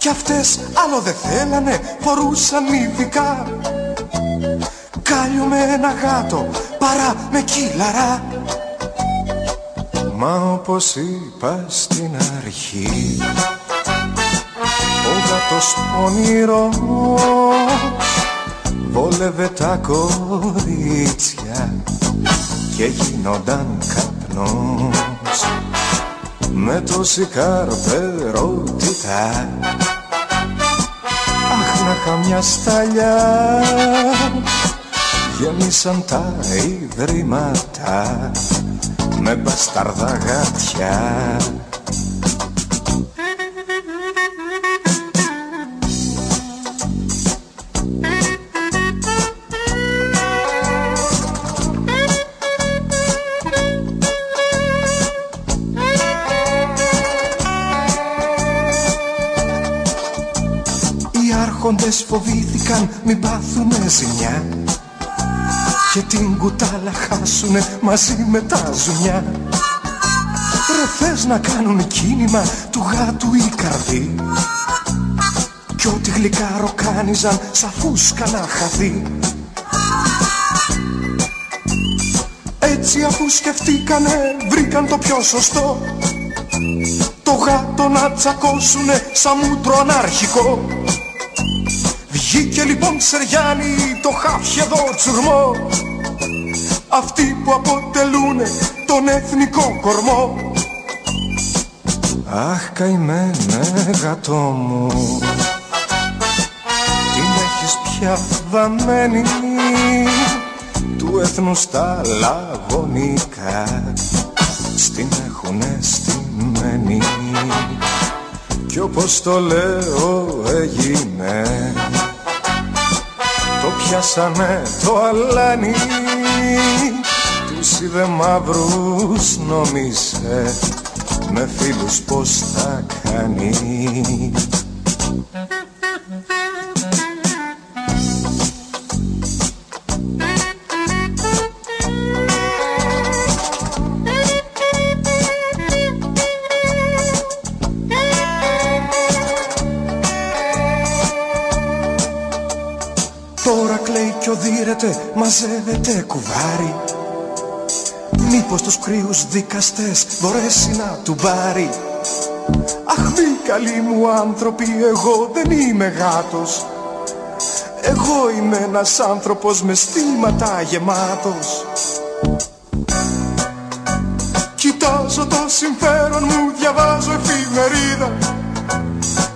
κι αυτές άλλο δεν θέλανε, φορούσαν ειδικά. Κάλιο με ένα γάτο, παρά με κύλαρα. Μα όπως είπα στην αρχή Ο γάτος πονηρός Βόλευε τα κορίτσια Και γίνονταν καπνός Με τόση καρπερότητα Αχ να είχα μια σταλιά. Γέμισαν τα ιδρύματα Με μπασταρδά γάτια άρχοντες φοβήθηκαν μην πάθουνε ζημιά. Και την κουτάλα χάσουνε μαζί με τα ζουνιά Ρε θες να κάνουν κίνημα του γάτου η καρδί Κι ό,τι γλυκά ροκάνιζαν σαν φούσκα να χαθεί. Έτσι αφού σκεφτήκανε βρήκαν το πιο σωστό. Το γάτο να τσακώσουνε σαν μούτρο ανάρχικο Βγήκε λοιπόν Σεριάννη το χάφι εδώ τσουρμό Αυτοί που αποτελούνε τον εθνικό κορμό. Αχ καημένε γατό μου. Την έχεις πια δαμένη Του έθνους τα λαγωνικά. Στην έχουνε στην ξένοι κι όπως το λέω έγινε. το πιάσανε το αλάνι. Τους είδε μαύρους νόμισε με φίλους πως θα κάνει μαζεύεται κουβάρι. Μήπως τους κρύους δικαστές μπορέσει να του πάρει. Αχ μη καλοί μου άνθρωποι, εγώ δεν είμαι γάτος. Εγώ είμαι ένας άνθρωπος με στήματα γεμάτος. Κοιτάζω το συμφέρον μου, διαβάζω εφημερίδα.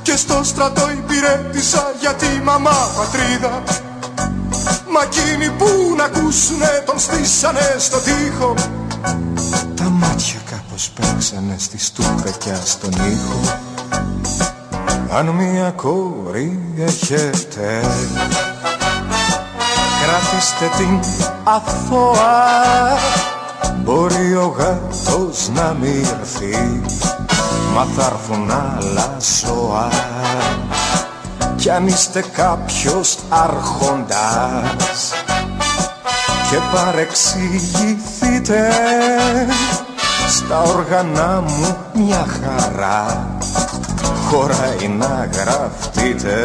Και στο στρατό υπηρέτησα για τη μαμά πατρίδα Μα εκείνοι που να ακούσουνε τον στήσανε στο τοίχο. Τα μάτια κάπως παίξανε στη στουπεκιά στον ήχο. Αν μια κόρη έχετε Κρατήστε την αθώα. Μπορεί ο γάτος να μη έρθει Μα θα έρθουν άλλα ζώα κι αν είστε κάποιος άρχοντας και παρεξηγηθείτε στα όργανα μου μια χαρά χωράει να γραφτείτε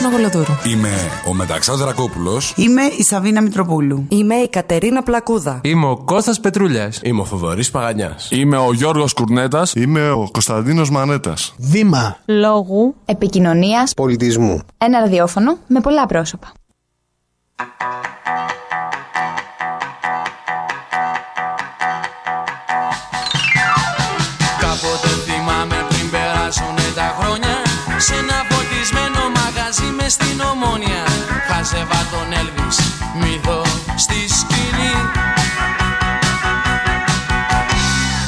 Είμαι η Δέσποινα Βολοδούρου. Είμαι ο Μεταξάς Δρακόπουλος Είμαι η Σαβίνα Μητροπούλου. Είμαι η Κατερίνα Πλακούδα. Είμαι ο Κώστας Πετρούλιας. Είμαι ο Θοδωρής Παγανιάς. Είμαι ο Γιώργος Κουρνέτας. Είμαι ο Κωνσταντίνος Μανέτας. Βήμα. Λόγου. Επικοινωνίας. Πολιτισμού. Ένα ραδιόφωνο με πολλά πρόσωπα. Κάποτε θυμάμαι πριν περάσουνε τα χρόνια Σε ένα φωτισμένο μαγαζί με στην ομόνια. Χάζευα τον Έλβης μύθο στη σκηνή.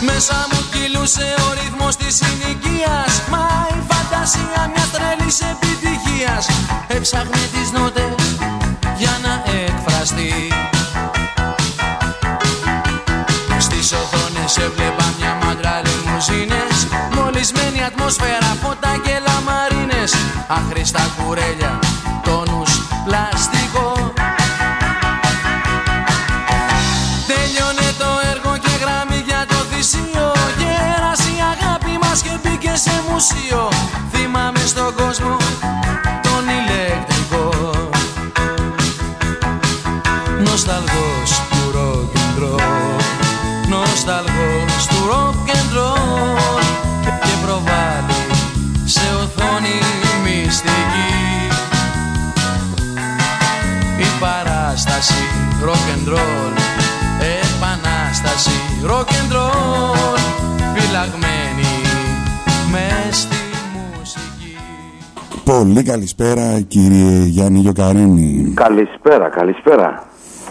Μέσα μου κυλούσε ο ρυθμός της συνοικίας. Μα η φαντασία μιας τρελής επιτυχίας. Έψαχνε τις νότες για να εκφραστεί. Στις οθόνες έβλεπα μια μάντρα λιμουζίνες. Μολυσμένη ατμόσφαιρα, φώτα και λαμαρίνες Άχρηστα κουρέλια, Πολύ καλησπέρα κύριε Γιάννη Γιοκαρίνη Καλησπέρα, καλησπέρα.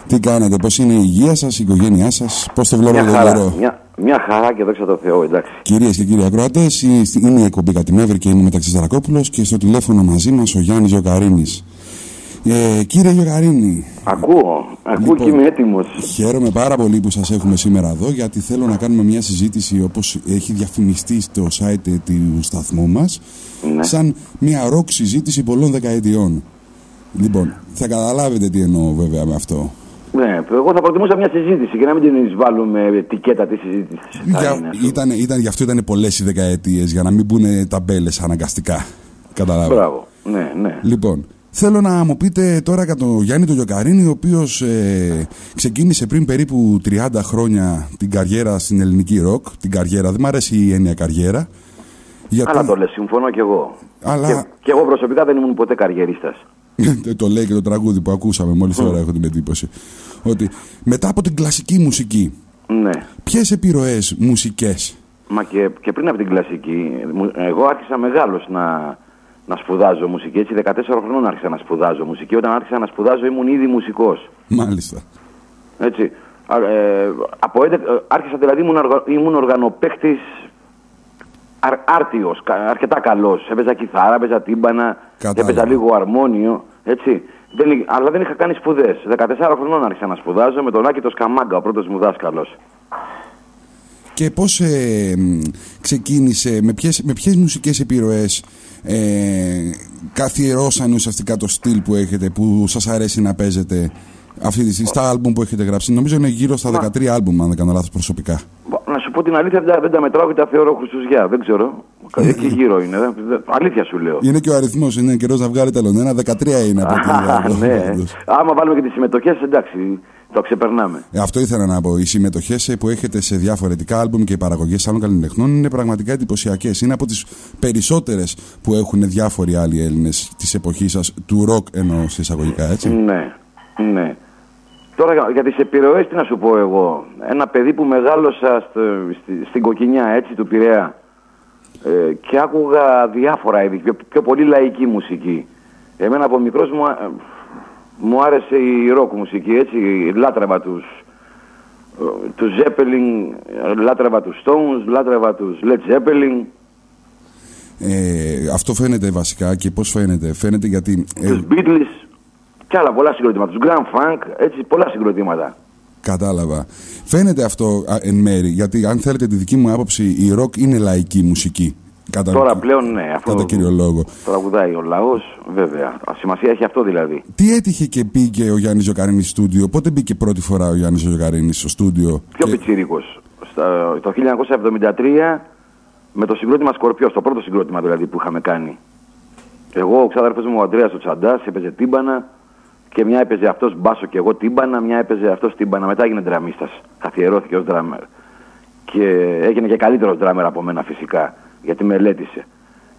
Τι κάνετε, πώς είναι η υγεία σας, η οικογένειά σας, πώς το βλέπετε Μια τον χαρά, καιρό μια, μια χαρά και δόξα τω Θεώ, εντάξει. Κυρίες και κύριοι ακροατές, είναι η εκπομπή Κατημεύρη και είμαι μεταξύ Δρακόπουλος και στο τηλέφωνο μαζί μας ο Γιάννης Γιοκαρίνης. Ε, κύριε Γιοκαρίνη, Ακούω, ακούω και είμαι έτοιμος. χαίρομαι πάρα πολύ που σας έχουμε σήμερα εδώ γιατί θέλω να κάνουμε μια συζήτηση όπως έχει διαφημιστεί στο site ε, του σταθμού μας Ναι. σαν μια ροκ συζήτηση πολλών δεκαετιών. Λοιπόν, θα καταλάβετε τι εννοώ βέβαια με αυτό. Ναι, εγώ θα προτιμούσα μια συζήτηση και να μην την βάλουμε ετικέτα της συζήτησης. Για, ήταν, ήταν, γι' αυτό ήταν πολλές οι δεκαετίες, για να μην μπουν ταμπέλες αναγκαστικά. Καταλάβω. Μπράβο. Ναι, ναι. Λοιπόν, θέλω να μου πείτε τώρα για τον Γιάννη τον Γιοκαρίνη, ο οποίος ε, ξεκίνησε πριν περίπου 30 χρόνια την καριέρα στην ελληνική ροκ. Την καριέρα, δεν μου αρέσει η έννοια καριέρα. Γιατί... Αλλά το λες, συμφωνώ κι εγώ. Αλλά... Και, και εγώ προσωπικά δεν ήμουν ποτέ καριερίστας. *laughs* το λέει και το τραγούδι που ακούσαμε μόλις τώρα έχω την εντύπωση ότι μετά από την κλασική μουσική ναι. ποιες επιρροές μουσικές; Μα και, και πριν από την κλασική εγώ άρχισα μεγάλος να, να σπουδάζω μουσική έτσι 14 χρόνια άρχισα να σπουδάζω μουσική όταν άρχισα να σπουδάζω ήμουν ήδη μουσικός Μάλιστα έτσι ε, από, άρχισα δηλαδή ήμουν, ήμουν οργανοπαίκτης αρ, άρτιος, αρκετά καλός. Έπαιζα κιθάρα, έπαιζα τύμπανα, Κατάλαβα. έπαιζα λίγο αρμόνιο, έτσι. Δεν, αλλά δεν είχα κάνει σπουδές. 14 χρονών άρχισα να σπουδάζω με τον Άκη το Σκαμάγκα, ο πρώτος μου δάσκαλος. Και πώς ε, ξεκίνησε, με ποιες, με ποιες μουσικές επιρροές ε, καθιερώσαν ουσιαστικά το στυλ που έχετε, που σας αρέσει να παίζετε αυτή τη στα άλμπουμ που έχετε γράψει. Νομίζω είναι γύρω στα 13 άλμπουμ, αν δεν κάνω λάθος προσωπικά. Να σου πω την αλήθεια, δεν τα μετράω και τα θεωρώ χρυσουζιά. Δεν ξέρω. Εκεί γύρω είναι. Αλήθεια σου λέω. Είναι και ο αριθμός. Είναι καιρός να βγάλει ένα 13 είναι από *laughs* την ναι. Άμα βάλουμε και τις συμμετοχές, εντάξει. Το ξεπερνάμε. Ε, αυτό ήθελα να πω. Οι συμμετοχές που έχετε σε διαφορετικά άλμπουμ και οι παραγωγές άλλων καλλιτεχνών είναι πραγματικά εντυπωσιακές. Είναι από τις περισσότερες που έχουν διάφοροι άλλοι Έλληνες της εποχής σας, του ροκ εννοώ εισαγωγικά, έτσι. Ναι, ναι. Τώρα για τις επιρροές τι να σου πω εγώ. Ένα παιδί που μεγάλωσα στην κοκκινιά έτσι του Πειραιά ε, και άκουγα διάφορα είδη, πιο, πιο, πολύ λαϊκή μουσική. Εμένα από μικρός μου, μου άρεσε η ροκ μουσική έτσι, λάτρευα τους ε, τους Zeppelin, λάτρευα τους Stones, λάτρευα τους Led Zeppelin. Ε, αυτό φαίνεται βασικά και πώς φαίνεται; Φαίνεται γιατί... Ε, τους Beatles και άλλα πολλά συγκροτήματα. Τους Grand Funk, έτσι πολλά συγκροτήματα. Κατάλαβα. Φαίνεται αυτό α, εν μέρη, γιατί αν θέλετε τη δική μου άποψη, η ροκ είναι λαϊκή μουσική. Κατά, Τώρα πλέον ναι, αυτό κατά κύριο λόγο. Τραγουδάει ο λαός, βέβαια. Σημασία έχει αυτό δηλαδή. Τι έτυχε και πήγε ο Γιάννης Ζωκαρίνης στο στούντιο, πότε μπήκε πρώτη φορά ο Γιάννης Ζωκαρίνης στο στούντιο. Πιο και... πιτσίρικος. Το 1973 με το συγκρότημα Σκορπιός, το πρώτο συγκρότημα δηλαδή που είχαμε κάνει. Εγώ, ο ξάδερφος μου ο Αντρέα ο Τσαντάς, έπαιζε τύμπανα, και μια έπαιζε αυτός μπάσο και εγώ τύμπανα, μια έπαιζε αυτός τύμπανα. Μετά έγινε δραμίστας. Καθιερώθηκε ως δράμερ. Και έγινε και καλύτερος δράμερ από μένα φυσικά. Γιατί μελέτησε.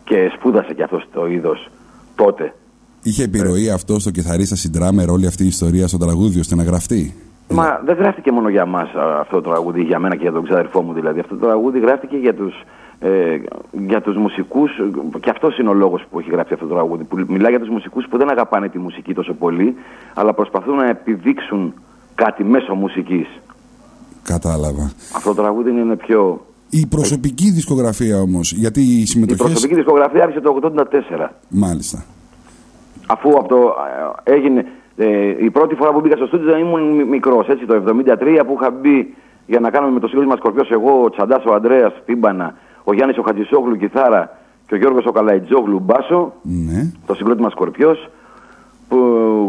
Και σπούδασε και αυτός το είδος τότε. Είχε επιρροή αυτό στο κιθαρίστα συντράμερ όλη αυτή η ιστορία στο τραγούδι ώστε να γραφτεί; Μα δεν γράφτηκε μόνο για μας αυτό το τραγούδι, για μένα και για τον ξάδερφό μου δηλαδή. Αυτό το τραγούδι γράφτηκε για τους ε, για τους μουσικούς, και αυτός είναι ο λόγος που έχει γράψει αυτό το τραγούδι, που μιλάει για τους μουσικούς που δεν αγαπάνε τη μουσική τόσο πολύ, αλλά προσπαθούν να επιδείξουν κάτι μέσω μουσικής. Κατάλαβα. Αυτό το τραγούδι είναι πιο... Η προσωπική δισκογραφία όμως, γιατί οι συμμετοχές... Η προσωπική δισκογραφία άρχισε το 1984. Μάλιστα. Αφού αυτό ε, έγινε... Ε, η πρώτη φορά που μπήκα στο στούντιο ήμουν μικρός, έτσι, το 1973 που είχα μπει για να κάνουμε με το συγκρότημα Σκορπιός εγώ, ο Τσαντάς, ο Ανδρέας, Τύμπανα, ο Γιάννης ο Χατζησόγλου κιθάρα και ο Γιώργος ο Καλαϊτζόγλου μπάσο, ναι. το συγκρότημα Σκορπιός, που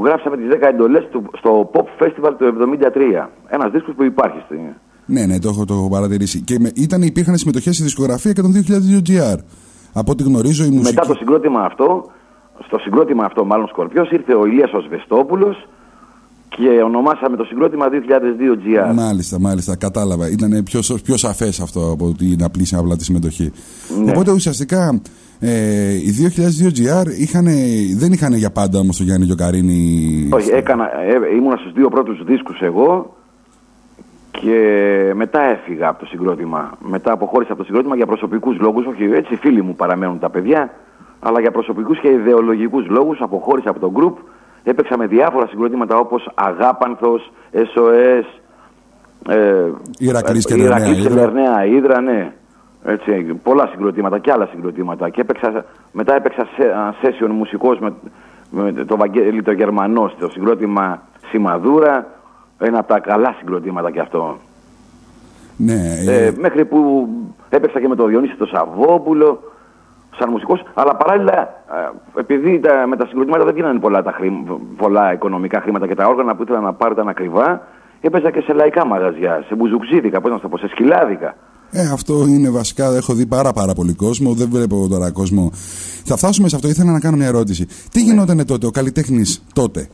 γράψαμε τις 10 εντολές του, στο Pop Festival του 1973. Ένας δίσκος που υπάρχει στην... Ναι, ναι, το έχω, το έχω παρατηρήσει. Και με, ήταν, υπήρχαν συμμετοχές στη δισκογραφία και τον 2002 GR. Από ό,τι γνωρίζω η μουσική... Μετά το συγκρότημα αυτό, στο συγκρότημα αυτό μάλλον Σκορπιός, ήρθε ο Ηλίας ο Σβεστόπουλος, και ονομάσαμε το συγκρότημα 2002 GR. Μάλιστα, μάλιστα, κατάλαβα. Ήταν πιο, πιο σαφές αυτό από την απλή απλά τη συμμετοχή. Ναι. Οπότε ουσιαστικά ε, οι 2002 GR είχαν, δεν είχαν για πάντα όμως το Γιάννη Γιοκαρίνη. Όχι, έκανα, ε, ήμουνα στους δύο πρώτους δίσκους εγώ και μετά έφυγα από το συγκρότημα. Μετά αποχώρησα από το συγκρότημα για προσωπικούς λόγους. Όχι, έτσι φίλοι μου παραμένουν τα παιδιά, αλλά για προσωπικούς και ιδεολογικούς λόγους αποχώρησα από το group Έπαιξα με διάφορα συγκροτήματα όπως Αγάπανθος, SOS, ε, Ηρακλής και Λερναία Ήδρα, ναι. Έτσι, πολλά συγκροτήματα και άλλα συγκροτήματα. Και έπαιξα, μετά έπαιξα session μουσικός με, με το Βαγγέλη το Γερμανό στο συγκρότημα Σημαδούρα. Ένα από τα καλά συγκροτήματα και αυτό. Ναι, ε, ε... μέχρι που έπαιξα και με τον Διονύση το Σαββόπουλο σαν μουσικός, αλλά παράλληλα, ε, επειδή τα, με τα συγκροτήματα δεν γίνανε πολλά, τα χρή- πολλά οικονομικά χρήματα και τα όργανα που ήθελα να πάρω ήταν ακριβά, έπαιζα και σε λαϊκά μαγαζιά, σε μπουζουξίδικα, πώς να στα πω, σε σκυλάδικα. Ε, αυτό είναι βασικά. Έχω δει πάρα, πάρα πολύ κόσμο. Δεν βλέπω τώρα κόσμο. Θα φτάσουμε σε αυτό. Ήθελα να κάνω μια ερώτηση. Τι γινόταν τότε, ο καλλιτέχνης τότε,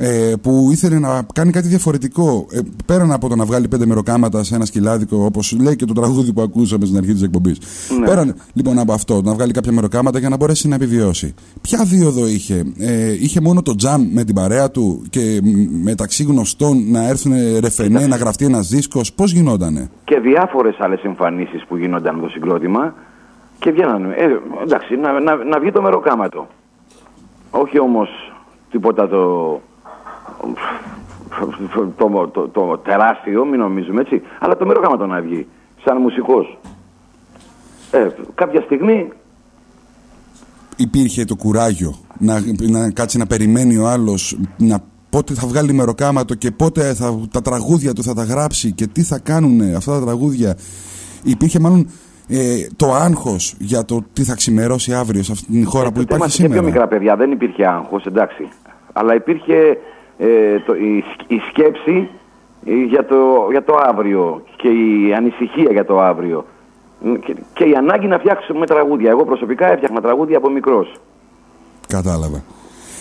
ε, που ήθελε να κάνει κάτι διαφορετικό, ε, πέραν από το να βγάλει πέντε μεροκάματα σε ένα σκυλάδικο, όπως λέει και το τραγούδι που ακούσαμε στην αρχή της εκπομπής. Ναι. Πέραν λοιπόν από αυτό, να βγάλει κάποια μεροκάματα για να μπορέσει να επιβιώσει. Ποια δίωδο είχε, ε, είχε μόνο το τζαμ με την παρέα του και μ, μεταξύ γνωστών να έρθουν ρεφενέ, να γραφτεί ένας δίσκος, πώς γινότανε; Και διάφορες άλλες εμφανίσεις που γίνονταν με το συγκρότημα και βγαίνανε. Ε, εντάξει, να, να, να βγει το μεροκάματο. Όχι όμως τίποτα το, το, το, το, τεράστιο, μην νομίζουμε έτσι, αλλά το μεροκάματο να βγει, σαν μουσικός. Ε, κάποια στιγμή υπήρχε το κουράγιο να, να κάτσει να περιμένει ο άλλος να πότε θα βγάλει μεροκάματο και πότε θα, τα τραγούδια του θα τα γράψει και τι θα κάνουν αυτά τα τραγούδια. Υπήρχε μάλλον ε, το άγχος για το τι θα ξημερώσει αύριο σε αυτήν την χώρα που υπάρχει Είμαστε και πιο σήμερα. μικρά παιδιά, δεν υπήρχε άγχος, εντάξει. Αλλά υπήρχε ε, το, η, σκ- η σκέψη ε, για το, για το αύριο και η ανησυχία για το αύριο. Μ, Και, και η ανάγκη να φτιάξουμε τραγούδια. Εγώ προσωπικά έφτιαχνα τραγούδια από μικρός. Κατάλαβα.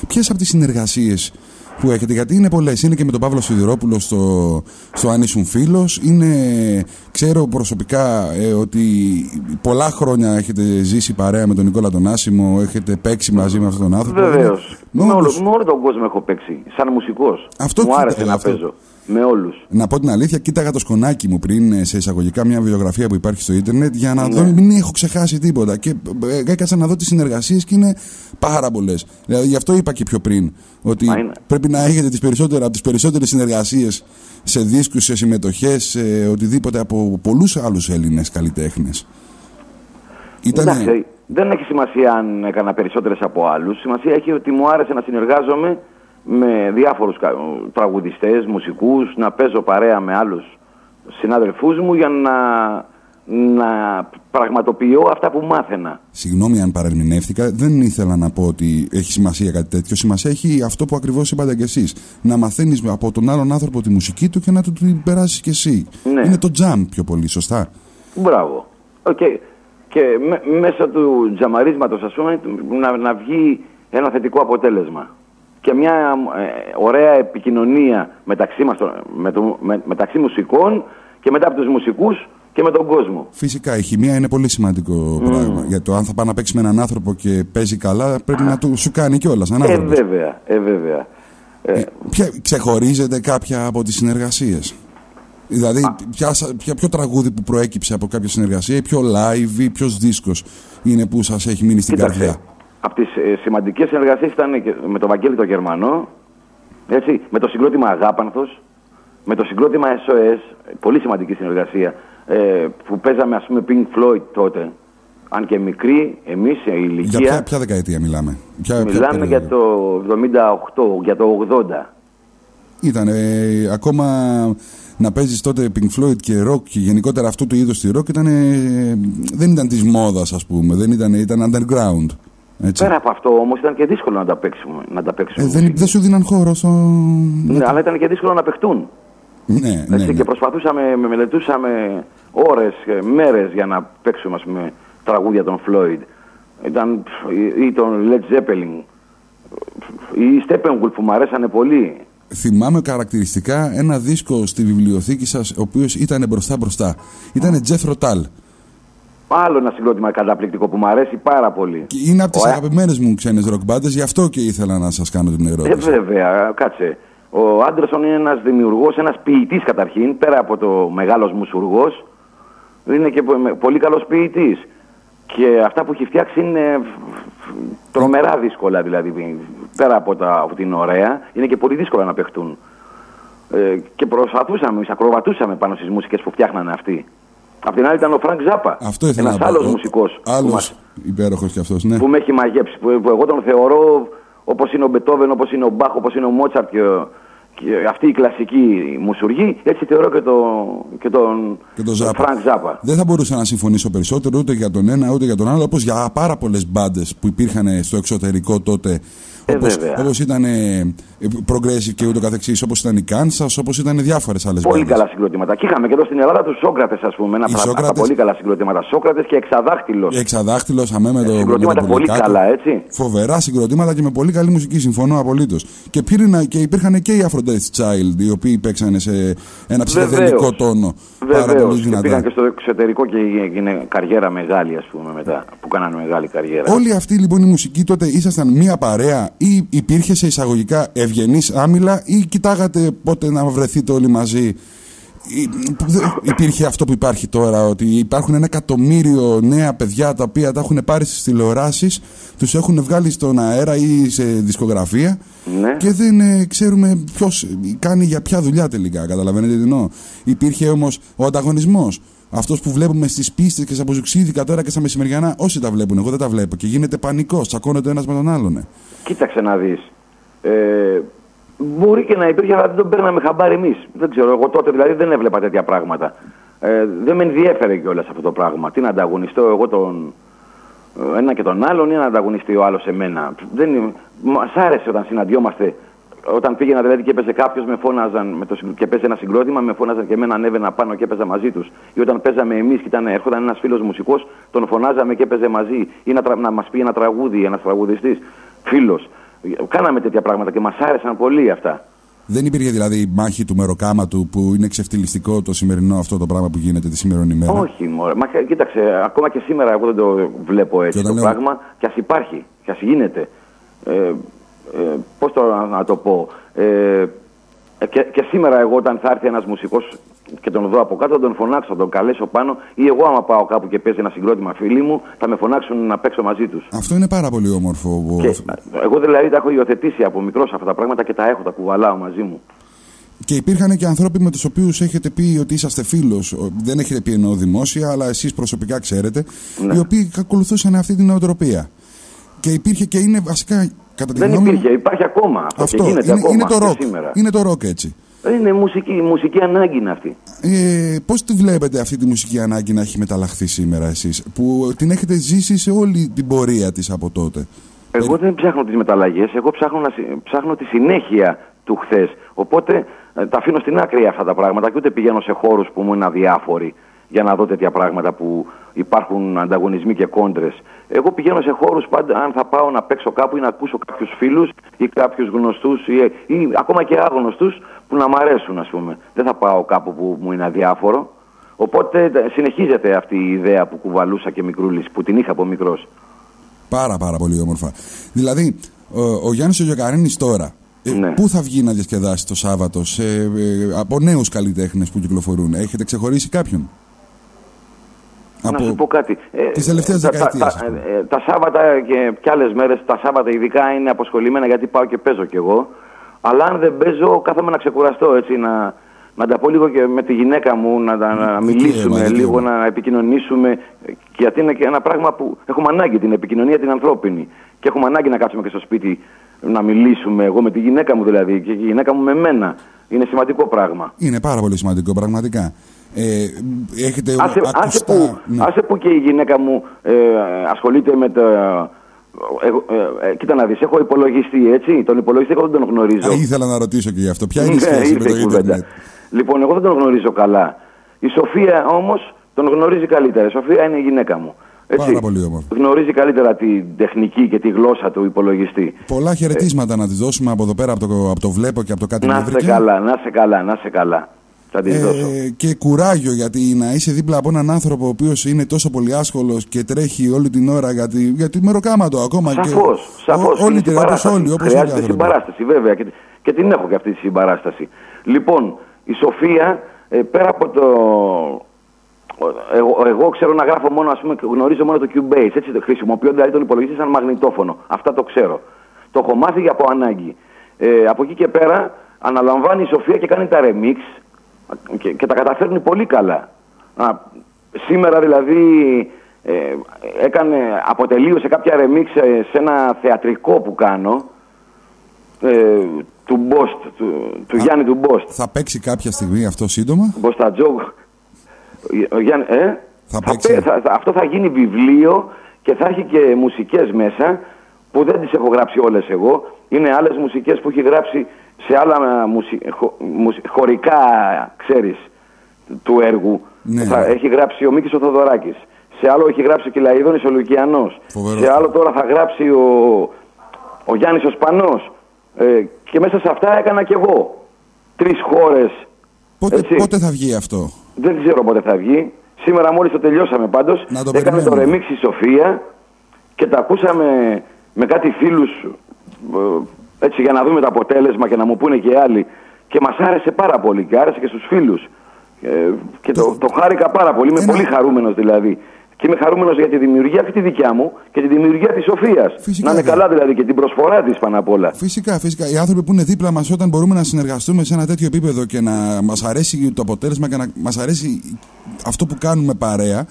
Ποιες από τις συνεργασίες που έχετε, γιατί είναι πολλές. Είναι και με τον Παύλο Σιδηρόπουλο στο, στο Αν ήσουν φίλος. Είναι, ξέρω προσωπικά ε, ότι πολλά χρόνια έχετε ζήσει παρέα με τον Νικόλα τον Άσιμο, έχετε παίξει μαζί με αυτόν τον άνθρωπο. Βεβαίως. Είναι- Με, όλο, όλους. με όλο τον κόσμο έχω παίξει. Σαν μουσικός. Αυτό Μου κοίτα, άρεσε να αυτό. παίζω. Με όλους. Να πω την αλήθεια, κοίταγα το σκονάκι μου πριν ε, σε εισαγωγικά μια βιογραφία που υπάρχει στο ίντερνετ για να Ναι. δω μην έχω ξεχάσει τίποτα. Και ε, έκατσα να δω τις συνεργασίες και είναι πάρα πολλές. Δηλαδή γι' αυτό είπα και πιο πριν ότι Μα είναι. πρέπει να έχετε τις περισσότερα, από τις περισσότερες συνεργασίες σε δίσκους, σε συμμετοχές, σε οτιδήποτε από πολλούς άλλους Έλληνες καλλιτέχνες. Ήταν. Εντάξει, δεν έχει σημασία αν έκανα περισσότερες από άλλους. Σημασία έχει ότι μου άρεσε να συνεργάζομαι με διάφορους κα- τραγουδιστές, μουσικούς, να παίζω παρέα με άλλους συνάδελφούς μου για να, να πραγματοποιώ αυτά που μάθαινα. Συγγνώμη αν παρερμηνεύτηκα, δεν ήθελα να πω ότι έχει σημασία κάτι τέτοιο. Σημασία έχει αυτό που ακριβώς είπατε κι εσείς. Να μαθαίνεις από τον άλλον άνθρωπο τη μουσική του και να του την περάσεις κι εσύ. Ναι. Είναι το jam πιο πολύ, σωστά; Μπράβο. Οκ. Και με- μέσα του τζαμαρίσματος, ας πούμε, να, να βγει ένα θετικό αποτέλεσμα. Και μια ε, ωραία επικοινωνία μεταξύ, μας, το- με το, με- μεταξύ μουσικών και μετά από τους μουσικούς και με τον κόσμο. Φυσικά η χημεία είναι πολύ σημαντικό πράγμα. Για το αν θα πάει να παίξει με έναν άνθρωπο και παίζει καλά, πρέπει να του σου κάνει κιόλας. Σαν Ε, άνθρωπο. βέβαια, ε, βέβαια. Ε, Ποια, ξεχωρίζεται κάποια από τις συνεργασίες; Δηλαδή, ποια, ποια, ποιο τραγούδι που προέκυψε από κάποια συνεργασία ή ποιο live ή ποιος δίσκος είναι που σας έχει μείνει στην Κοίταξε, καρδιά; Από τις ε, σημαντικές συνεργασίες ήταν και με τον Βαγγέλη τον Γερμανό, έτσι, με το συγκρότημα Αγάπανθος, με το συγκρότημα SOS, πολύ σημαντική συνεργασία, ε, που παίζαμε ας πούμε Pink Floyd τότε, αν και μικροί, εμείς η ηλικία, Για ποια, ποια δεκαετία μιλάμε; Ποια, ποια μιλάμε περίοδο; για το 78, για το 80. Ήταν ε, ακόμα να παίζεις τότε Pink Floyd και rock και γενικότερα αυτού του είδους τη rock ήταν, ε, δεν ήταν της μόδας ας πούμε, δεν ήταν, ήταν underground. Έτσι. Πέρα από αυτό όμως ήταν και δύσκολο να τα παίξουμε. Να τα παίξουμε. Ε, δεν, δεν σου δίναν χώρο στο... Ναι, αλλά ήταν και δύσκολο να παιχτούν. Ναι, ναι, Έτσι, ναι. Και προσπαθούσαμε, με- μελετούσαμε ώρες, ε, μέρες για να παίξουμε ας πούμε, τραγούδια των Floyd. Ήταν πφ, ή, ή τον Led Zeppelin ή η Steppenwolf που μου αρέσανε πολύ. Θυμάμαι χαρακτηριστικά ένα δίσκο στη βιβλιοθήκη σας ο οποίος ήταν μπροστά μπροστά. Ήταν Jeff Rotal. Άλλο ένα συγκρότημα καταπληκτικό που μου αρέσει πάρα πολύ. Και είναι από τις Ο- αγαπημένες μου ξένες rock μπάντες, γι' αυτό και ήθελα να σας κάνω την Ε, ερώτηση. βέβαια, κάτσε. Ο Άντερσον είναι ένας δημιουργός, ένας ποιητής καταρχήν, πέρα από το μεγάλος μουσουργός. Είναι και πο- πολύ καλός ποιητής. Και αυτά που έχει φτιάξει είναι τρομερά δύσκολα δηλαδή. Πέρα από, τα, από την ωραία, είναι και πολύ δύσκολα να παιχτούν. Ε, και προσπαθούσαμε, εμείς ακροβατούσαμε πάνω στις μουσικές που φτιάχνανε αυτοί. Απ' την άλλη ήταν ο Φρανκ Ζάπα. Αυτό ήθελα ένας να πω. άλλος Ο- μουσικός που, Άλλος μας, υπέροχος κι αυτός, ναι. που με έχει μαγέψει. Που, που εγώ τον θεωρώ όπως είναι ο Μπετόβεν, όπως είναι ο Μπάχ, όπως είναι ο Μότσαρτ και ο, και αυτοί οι κλασικοί μουσουργοί, έτσι θεωρώ και, το, και τον, Και το Ζάπα. Φρανκ Ζάπα. Δεν θα μπορούσα να συμφωνήσω περισσότερο ούτε για τον ένα ούτε για τον άλλο, όπως για πάρα πολλές μπάντες που υπήρχαν στο εξωτερικό τότε. Ε, όπως, βέβαια. όπως ήταν ε, Progressive και ούτω καθεξής, όπως ήταν η Kansas, όπως ήταν διάφορες άλλες Πολύ μπάντες. καλά συγκροτήματα. Και είχαμε και εδώ στην Ελλάδα τους Σόκρατες, ας πούμε. Ένα Οι από τα- από τα Σόκρατες- πολύ καλά συγκροτήματα. Σόκρατες και Εξαδάχτυλος. Εξαδάχτυλος, αμέ με το, με το Συγκροτήματα πολύ Πουλικάκο. καλά, έτσι. Φοβερά συγκροτήματα και με πολύ καλή μουσική, συμφωνώ απολύτως. Και, πήραν- και υπήρχαν και οι Aphrodite's Child, οι οποίοι παίξανε σε ένα ψυχεδελικό τόνο. Πάρα Βεβαίως. πολύ Και δυνατά. πήγαν και στο εξωτερικό και έγινε καριέρα μεγάλη, ας πούμε, μετά. Που κάνανε μεγάλη καριέρα. Όλη αυτή λοιπόν η μουσική τότε ήσασταν μία παρέα ή υπήρχε σε εισαγωγικά ευγενής άμυλα ή κοιτάγατε πότε να βρεθείτε όλοι μαζί; Ή- δε- Υπήρχε αυτό που υπάρχει τώρα, ότι υπάρχουν ένα εκατομμύριο νέα παιδιά τα οποία τα έχουν πάρει στις τηλεοράσεις, τους έχουν βγάλει στον αέρα ή σε δισκογραφία Ναι. και δεν ε, ξέρουμε ποιος κάνει για ποια δουλειά τελικά, καταλαβαίνετε τι εννοώ; Υπήρχε όμως ο ανταγωνισμός. Αυτός που βλέπουμε στις πίστες και στα μποζουξίδικα τώρα και στα μεσημεριανά, όσοι τα βλέπουν, εγώ δεν τα βλέπω. Και γίνεται πανικός, τσακώνεται ο ένας με τον άλλον. ε. Κοίταξε να δεις. Ε, μπορεί και να υπήρχε, αλλά δεν τον παίρναμε χαμπάρι εμείς. Δεν ξέρω, εγώ τότε δηλαδή δεν έβλεπα τέτοια πράγματα. Ε, δεν με ενδιέφερε κιόλας αυτό το πράγμα. Τι να ανταγωνιστώ εγώ τον ε, ένα και τον άλλον ή να ανταγωνιστεί ο άλλος εμένα. Δεν, μας άρεσε όταν συναντιόμαστε. Όταν πήγαινα δηλαδή και έπαιζε κάποιος, με φώναζαν με το, συγκ- και παίζει ένα συγκρότημα, με φώναζαν και εμένα ανέβαινα πάνω και έπαιζα μαζί τους. Ή όταν παίζαμε εμείς και ήταν, έρχονταν ένας φίλος μουσικός, τον φωνάζαμε και έπαιζε μαζί. Ή να, τρα- να μας πει ένα τραγούδι, ένας τραγουδιστής, φίλος. Κάναμε τέτοια πράγματα και μας άρεσαν πολύ αυτά. Δεν υπήρχε δηλαδή η μάχη του μεροκάματου που είναι ξεφτυλιστικό το σημερινό αυτό το πράγμα που γίνεται τη σημερινή ημέρα. Όχι, μωρέ. Μα κοίταξε, ακόμα και σήμερα εγώ δεν το βλέπω έτσι Και το όταν λέω- πράγμα. Κι ας υπάρχει, κι ας γίνεται. Ε, ε, Πώς το να, να το πω. Ε, και, και σήμερα εγώ όταν θα έρθει ένας μουσικός και τον δω από κάτω θα τον φωνάξω, θα τον καλέσω πάνω ή εγώ άμα πάω κάπου και παίζει ένα συγκρότημα φίλοι μου θα με φωνάξουν να παίξω μαζί τους. Αυτό είναι πάρα πολύ όμορφο. Και, εγώ δηλαδή τα έχω υιοθετήσει από μικρός αυτά τα πράγματα και τα έχω, τα κουβαλάω μαζί μου. Και υπήρχαν και ανθρώποι με τους οποίους έχετε πει ότι είσαστε φίλος. Δεν έχετε πει εννοώ δημόσια, αλλά εσείς προσωπικά ξέρετε, Ναι. οι οποίοι ακολουθούσαν αυτή την νοοτροπία. Και υπήρχε και είναι βασικά κατά τη Δεν γνώμη μου, υπήρχε, υπάρχει ακόμα αυτό, Αυτό και γίνεται είναι, ακόμα είναι το και ροκ. σήμερα. Είναι το ροκ έτσι. Είναι μουσική, μουσική ανάγκη είναι αυτή. Ε, Πώς τη βλέπετε αυτή τη μουσική ανάγκη να έχει μεταλλαχθεί σήμερα εσείς, που την έχετε ζήσει σε όλη την πορεία της από τότε; Εγώ δεν ψάχνω τις μεταλλαγές, εγώ ψάχνω, να, συ- ψάχνω τη συνέχεια του χθες. Οπότε ε, τα αφήνω στην άκρη αυτά τα πράγματα και ούτε πηγαίνω σε χώρους που μου είναι αδιάφοροι για να δω τέτοια πράγματα που υπάρχουν ανταγωνισμοί και κόντρες. Εγώ πηγαίνω σε χώρους πάντα αν θα πάω να παίξω κάπου ή να ακούσω κάποιους φίλους ή κάποιους γνωστούς ή, ή ακόμα και άγνωστους που να μ' αρέσουν ας πούμε. Δεν θα πάω κάπου που μου είναι αδιάφορο. Οπότε ε, συνεχίζεται αυτή η ιδέα που κουβαλούσα και μικρούλης, που την είχα από μικρός. Πάρα πάρα πολύ όμορφα. Δηλαδή, ο, ο Γιάννης ο Γιακαρίνης τώρα, ε, Ναι. πού θα βγει να διασκεδάσει το Σάββατο, σε, ε, από νέους καλλιτέχνες που κυκλοφορούν, έχετε ξεχωρίσει κάποιον; Να σου πω κάτι. Ε, Τις τελευταίες τα- τα- δεκαετίες, Τα, ας πούμε. ε, τα Σάββατα και, και άλλες μέρες, τα Σάββατα ειδικά είναι αποσχολημένα γιατί πάω και παίζω κι εγώ. Αλλά αν δεν παίζω, κάθομαι να ξεκουραστώ έτσι, να, να τα πω λίγο και με τη γυναίκα μου, να, τα- να μιλήσουμε δικαίωμα. λίγο, να επικοινωνήσουμε. Γιατί είναι και ένα πράγμα που έχουμε ανάγκη, την επικοινωνία την ανθρώπινη. Και έχουμε ανάγκη να κάτσουμε και στο σπίτι να μιλήσουμε, εγώ με τη γυναίκα μου δηλαδή, και η γυναίκα μου με μένα. Είναι σημαντικό πράγμα. Είναι πάρα πολύ σημαντικό, πραγματικά. Ε, έχετε Άσε, ακουστά... άσε, που, ναι. άσε που και η γυναίκα μου ε, ασχολείται με το... Εγώ, ε, ε, κοίτα να δεις, έχω υπολογιστή, έτσι. Τον υπολογιστή εγώ δεν τον γνωρίζω. Α, ήθελα να ρωτήσω και γι' αυτό. Ποια είναι η Ναι, σχέση με ήρθε το η κουβέντα. ίντερνετ; Λοιπόν, εγώ δεν τον γνωρίζω καλά. Η Σοφία όμως τον γνωρίζει καλύτερα. Η Σοφία είναι η γυναίκα μου. Έτσι. Πάρα πολύ όμορφο. Γνωρίζει καλύτερα την τεχνική και τη γλώσσα του υπολογιστή. Πολλά χαιρετίσματα να της δώσουμε από εδώ πέρα, από το, από το βλέπω και από το κάτι Να νευρική. σε καλά, να σε καλά, να σε καλά. Θα τη δώσω. Ε, και κουράγιο γιατί να είσαι δίπλα από έναν άνθρωπο ο οποίος είναι τόσο πολύ άσχολος και τρέχει όλη την ώρα γιατί, γιατί μεροκάματο ακόμα. Σαφώς, και, σαφώς. Ό, όλοι Είναι την όπως συμπαράσταση. όλοι, όπως όλοι οι Χρειάζεται άνθρωποι. συμπαράσταση, βέβαια. Και, και την έχω και αυτή τη συμπαράσταση. Λοιπόν, η Σοφία, ε, πέρα από το... Εγώ, εγώ ξέρω να γράφω μόνο, ας πούμε, γνωρίζω μόνο το Cubase. Έτσι το χρησιμοποιώ δηλαδή τον υπολογιστή σαν μαγνητόφωνο. Αυτά το ξέρω. Το έχω μάθει από ανάγκη. Ε, από εκεί και πέρα αναλαμβάνει η Σοφία και κάνει τα remix και, και τα καταφέρνει πολύ καλά. Α, σήμερα δηλαδή ε, έκανε, αποτελείωσε κάποια remix ε, σε ένα θεατρικό που κάνω. Ε, του Μπόστ, του, του Γιάννη του Μπόστ. Θα παίξει κάποια στιγμή αυτό σύντομα; Μποστατζόγ. Ο Γιάννη, ε; Θα πέ- θα- θα- αυτό θα γίνει βιβλίο και θα έχει και μουσικές μέσα που δεν τις έχω γράψει όλες εγώ. Είναι άλλες μουσικές που έχει γράψει σε άλλα μουσι... χω- μουσι- χωρικά, ξέρεις, του έργου. Ναι, θα ναι. έχει γράψει ο Μίκης ο Θοδωράκης. Σε άλλο έχει γράψει και Λαΐδωνης ο Λουκιανός. Φοβερός. Σε άλλο τώρα θα γράψει ο, ο Γιάννης ο Σπανός. Ε, και μέσα σε αυτά έκανα κι εγώ. Τρεις χώρες. Πότε, Έτσι. πότε θα βγει αυτό; Δεν ξέρω πότε θα βγει. Σήμερα μόλις το τελειώσαμε πάντως. Να το Έκανες το περιμένουμε. remix η Σοφία και τα ακούσαμε με κάτι φίλους ε, έτσι για να δούμε το αποτέλεσμα και να μου πούνε και άλλοι. Και μας άρεσε πάρα πολύ και άρεσε και στους φίλους. Ε, και το, το χάρηκα πάρα πολύ. Είμαι πολύ χαρούμενος δηλαδή. Και είμαι χαρούμενος για τη δημιουργία αυτή τη δικιά μου και τη δημιουργία της Σοφίας. Φυσικά, να είναι δε. καλά δηλαδή και την προσφορά της πάνω απ' όλα. Φυσικά, φυσικά. Οι άνθρωποι που είναι δίπλα μας όταν μπορούμε να συνεργαστούμε σε ένα τέτοιο επίπεδο και να μας αρέσει το αποτέλεσμα και να μας αρέσει αυτό που κάνουμε παρέα,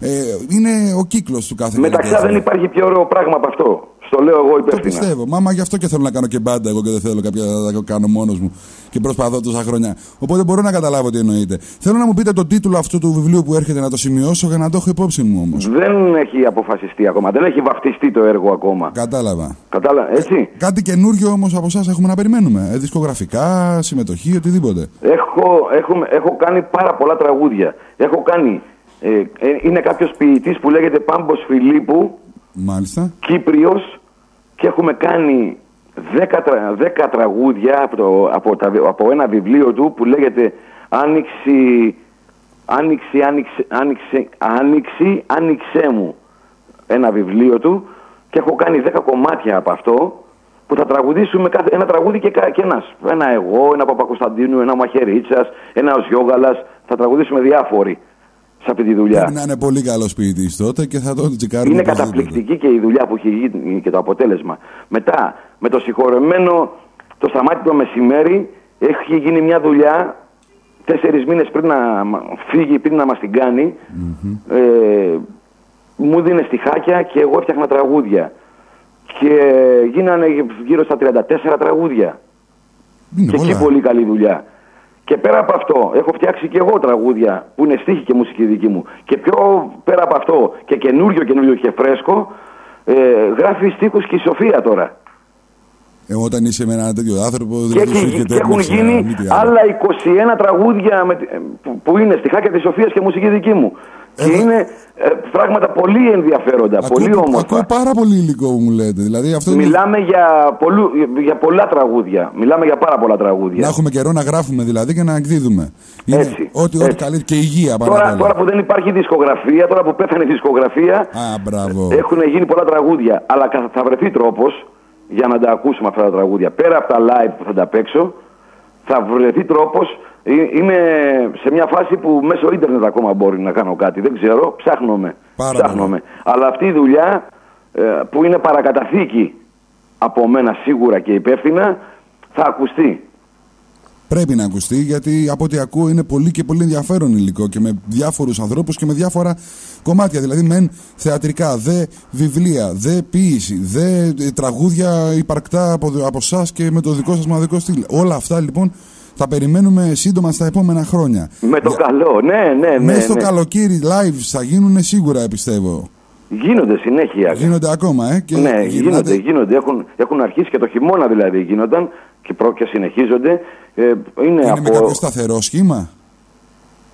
ε, είναι ο κύκλος του κάθε Μεταξά δεν καλλιτέχνη. υπάρχει πιο ωραίο πράγμα από αυτό. Στο λέω εγώ Το υπεύθυνα. πιστεύω. Μάμα, γι' αυτό και θέλω να κάνω και μπάντα εγώ και δεν θέλω κάποια να τα κάνω μόνος μου. Και προσπαθώ τόσα χρόνια. Οπότε μπορώ να καταλάβω τι εννοείτε. Θέλω να μου πείτε τον τίτλο αυτού του βιβλίου που έρχεται να το σημειώσω για να το έχω υπόψη μου όμως. Δεν έχει αποφασιστεί ακόμα. Δεν έχει βαφτιστεί το έργο ακόμα. Κατάλαβα. Κατάλαβα, έτσι. Κάτι καινούριο όμως από εσάς έχουμε να περιμένουμε. Ε, δισκογραφικά, συμμετοχή, οτιδήποτε. Έχω, έχω, έχω κάνει πάρα πολλά τραγούδια. Έχω κάνει. Ε, ε, είναι κάποιος ποιητής που λέγεται Πάμπος Φιλίππου, Μάλιστα. Κύπριος και έχουμε κάνει 10, τρα- 10 τραγούδια από, το, από, τα, από ένα βιβλίο του που λέγεται Άνοιξη, Άνοιξη, Άνοιξη, Άνοιξη, Άνοιξη, Άνοιξέ μου. Ένα βιβλίο του και έχω κάνει 10 κομμάτια από αυτό που θα τραγουδήσουμε κάθε, ένα τραγούδι και, κα- και ένας. Ένα εγώ, ένα Παπακοσταντίνου, ένα Μαχαιρίτσας, ένα ο Γιώγαλας. Θα τραγουδήσουμε διάφοροι σε αυτή τη δουλειά. Πρέπει να είναι πολύ καλός ποιητής τότε και θα το τσικάρουμε. Είναι οπωσδήποτε. καταπληκτική και η δουλειά που έχει γίνει και το αποτέλεσμα. Μετά, με το συγχωρεμένο το σταμάτη το μεσημέρι, έχει γίνει μια δουλειά τέσσερις μήνες πριν να μα- φύγει, πριν να μας την κάνει. Ε, μου δίνε στιχάκια και εγώ έφτιαχνα τραγούδια. Και γίνανε γύρω στα 34 τραγούδια. Είναι και εκεί πολλά. πολύ καλή δουλειά. Και πέρα από αυτό, έχω φτιάξει και εγώ τραγούδια που είναι στίχη και μουσική δική μου. Και πιο πέρα από αυτό, και καινούριο καινούριο και φρέσκο, ε, γράφει στίχους και η Σοφία τώρα. Ε, όταν είσαι με έναν τέτοιο άνθρωπο, Και, δηλαδή σου έχει- έρχεται και έχουν έμπνευση, γίνει μη τι άλλο. άλλα 21 τραγούδια με, τη- ε, που, που είναι στιχάκια της Σοφίας και μουσική δική μου. Και είναι ε, πράγματα πολύ ενδιαφέροντα, πολύ όμορφα. Ακούω πάρα πολύ υλικό που μου λέτε. Δηλαδή αυτό είναι- Μιλάμε για, πολλού, για πολλά τραγούδια. Μιλάμε για πάρα πολλά τραγούδια. να έχουμε καιρό να γράφουμε δηλαδή και να εκδίδουμε. Είναι Έτσι, Ό,τι, ό,τι έτσι. καλύτερο και υγεία πάνω απ' Τώρα, όλα. τώρα που δεν υπάρχει δισκογραφία, τώρα που πέθανε η δισκογραφία, Α, μπράβο. έχουν γίνει πολλά τραγούδια. Αλλά κα- θα βρεθεί τρόπος για να τα ακούσουμε αυτά τα τραγούδια. Πέρα από τα live που θα τα παίξω, θα βρεθεί τρόπος. Είμαι σε μια φάση που μέσω ίντερνετ ακόμα μπορεί να κάνω κάτι. Δεν ξέρω, ψάχνομαι. Πάρα ψάχνομαι. Αλλά αυτή η δουλειά ε, που είναι παρακαταθήκη από μένα σίγουρα και υπεύθυνα θα ακουστεί. Πρέπει να ακουστεί γιατί από ό,τι ακούω είναι πολύ και πολύ ενδιαφέρον υλικό και με διάφορους ανθρώπους και με διάφορα κομμάτια. Δηλαδή, μεν θεατρικά, δε βιβλία, δε ποίηση, δε ε, τραγούδια υπαρκτά από, από εσά και με το δικό σας μοναδικό στυλ. Όλα αυτά λοιπόν θα περιμένουμε σύντομα στα επόμενα χρόνια. Με το καλό, ναι, ναι, ναι. Μέσα στο ναι. καλοκαίρι live θα γίνουν σίγουρα, πιστεύω. Γίνονται συνέχεια. Γίνονται ακόμα, ε. Και ναι, γυρνάτε- γίνονται, γίνονται. Έχουν, έχουν αρχίσει και το χειμώνα δηλαδή γίνονταν και, προ, και συνεχίζονται. Ε, είναι, Είναι από... με κάποιο σταθερό σχήμα;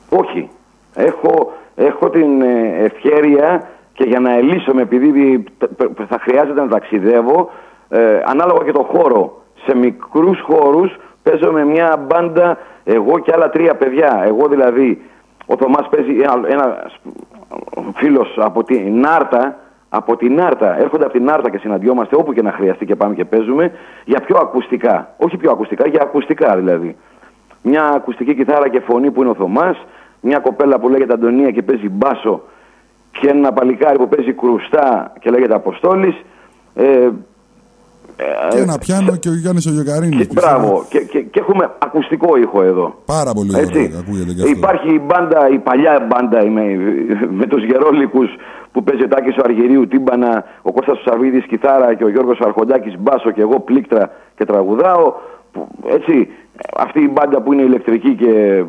Όχι. Έχω, έχω την ε, ευχέρεια και για να ελύσομαι επειδή τε- π- θα χρειάζεται να ταξιδεύω ε, ανάλογα και το χώρο. Σε μικρούς χώρους παίζω με μια μπάντα εγώ και άλλα τρία παιδιά. Εγώ δηλαδή, ο Θωμάς παίζει ένα, ένα φίλος από την Νάρτα, από την Νάρτα, έρχονται από την Νάρτα και συναντιόμαστε όπου και να χρειαστεί και πάμε και παίζουμε για πιο ακουστικά. Όχι πιο ακουστικά, για ακουστικά δηλαδή. Μια ακουστική κιθάρα και φωνή που είναι ο Θωμάς, μια κοπέλα που λέγεται Αντωνία και παίζει μπάσο και ένα παλικάρι που παίζει κρουστά και λέγεται Αποστόλης. Ε, Και ένα πιάνο και ο Γιάννης ο Γιωκαρίνης. Μπράβο. Και, και, και έχουμε ακουστικό ήχο εδώ. Πάρα πολύ Έτσι. ωραίο ακούγεται και αυτό. Υπάρχει η μπάντα, η παλιά μπάντα με, με τους γερόλικους που παίζει ο Τάκης ο Αργυρίου τύμπανα, ο Κώστας ο Σαββίδης κιθάρα και ο Γιώργος ο Αρχοντάκης μπάσο και εγώ πλήκτρα και τραγουδάω που- έτσι, αυτή η μπάντα που είναι ηλεκτρική και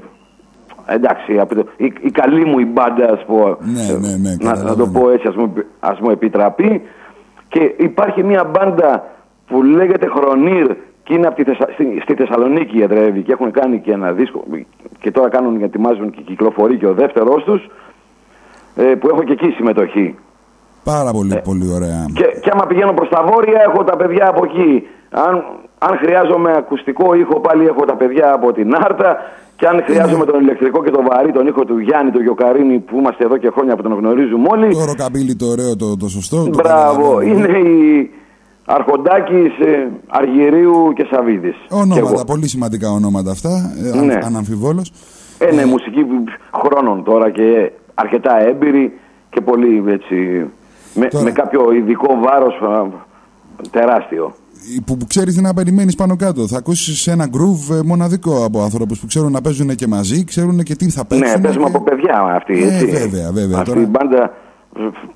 εντάξει, από το- η, η καλή μου η μπάντα, ας πω, Ναι, ναι, ναι, να, να το καταλαβαίνω. πω έτσι, ας μου, ας μου επιτραπεί. Και υπάρχει μια μπάντα που λέγεται Χρονίρ και είναι από τη Θεσσα- στη, στη Θεσσαλονίκη εδρεύει και έχουν κάνει και ένα δίσκο και τώρα κάνουν, ετοιμάζουν και κυκλοφορεί και ο δεύτερος τους ε, που έχω και εκεί συμμετοχή. Πάρα πολύ, πολύ ωραία. Και, και άμα πηγαίνω προς τα βόρεια έχω τα παιδιά από εκεί. Αν, αν χρειάζομαι ακουστικό ήχο πάλι έχω τα παιδιά από την Άρτα. Και αν χρειάζομαι τον ηλεκτρικό και τον βαρύ, τον ήχο του Γιάννη, του Γιοκαρίνη που είμαστε εδώ και χρόνια που τον γνωρίζουμε όλοι. Το ροκαμπίλι το ωραίο, το, το σωστό. το Μπράβο. καταλαβαίνω. Είναι η Αρχοντάκης, ε, Αργυρίου και Σαβίδης. Και Ονόματα, εγώ. πολύ σημαντικά ονόματα αυτά, ε, αν- Ναι. αναμφιβόλως. Ε, ναι, μουσική χρόνων τώρα και αρκετά έμπειρη και πολύ έτσι. Με, με κάποιο ειδικό βάρος α, τεράστιο. Που, που ξέρεις τι να περιμένεις πάνω κάτω. Θα ακούσεις ένα groove ε, μοναδικό από ανθρώπου που ξέρουν να παίζουν και μαζί, ξέρουν και τι θα παίξουν. Ναι, παίζουμε από παιδιά αυτή. Ε, Έτσι. βέβαια, βέβαια. Αυτή Τώρα- η μπάντα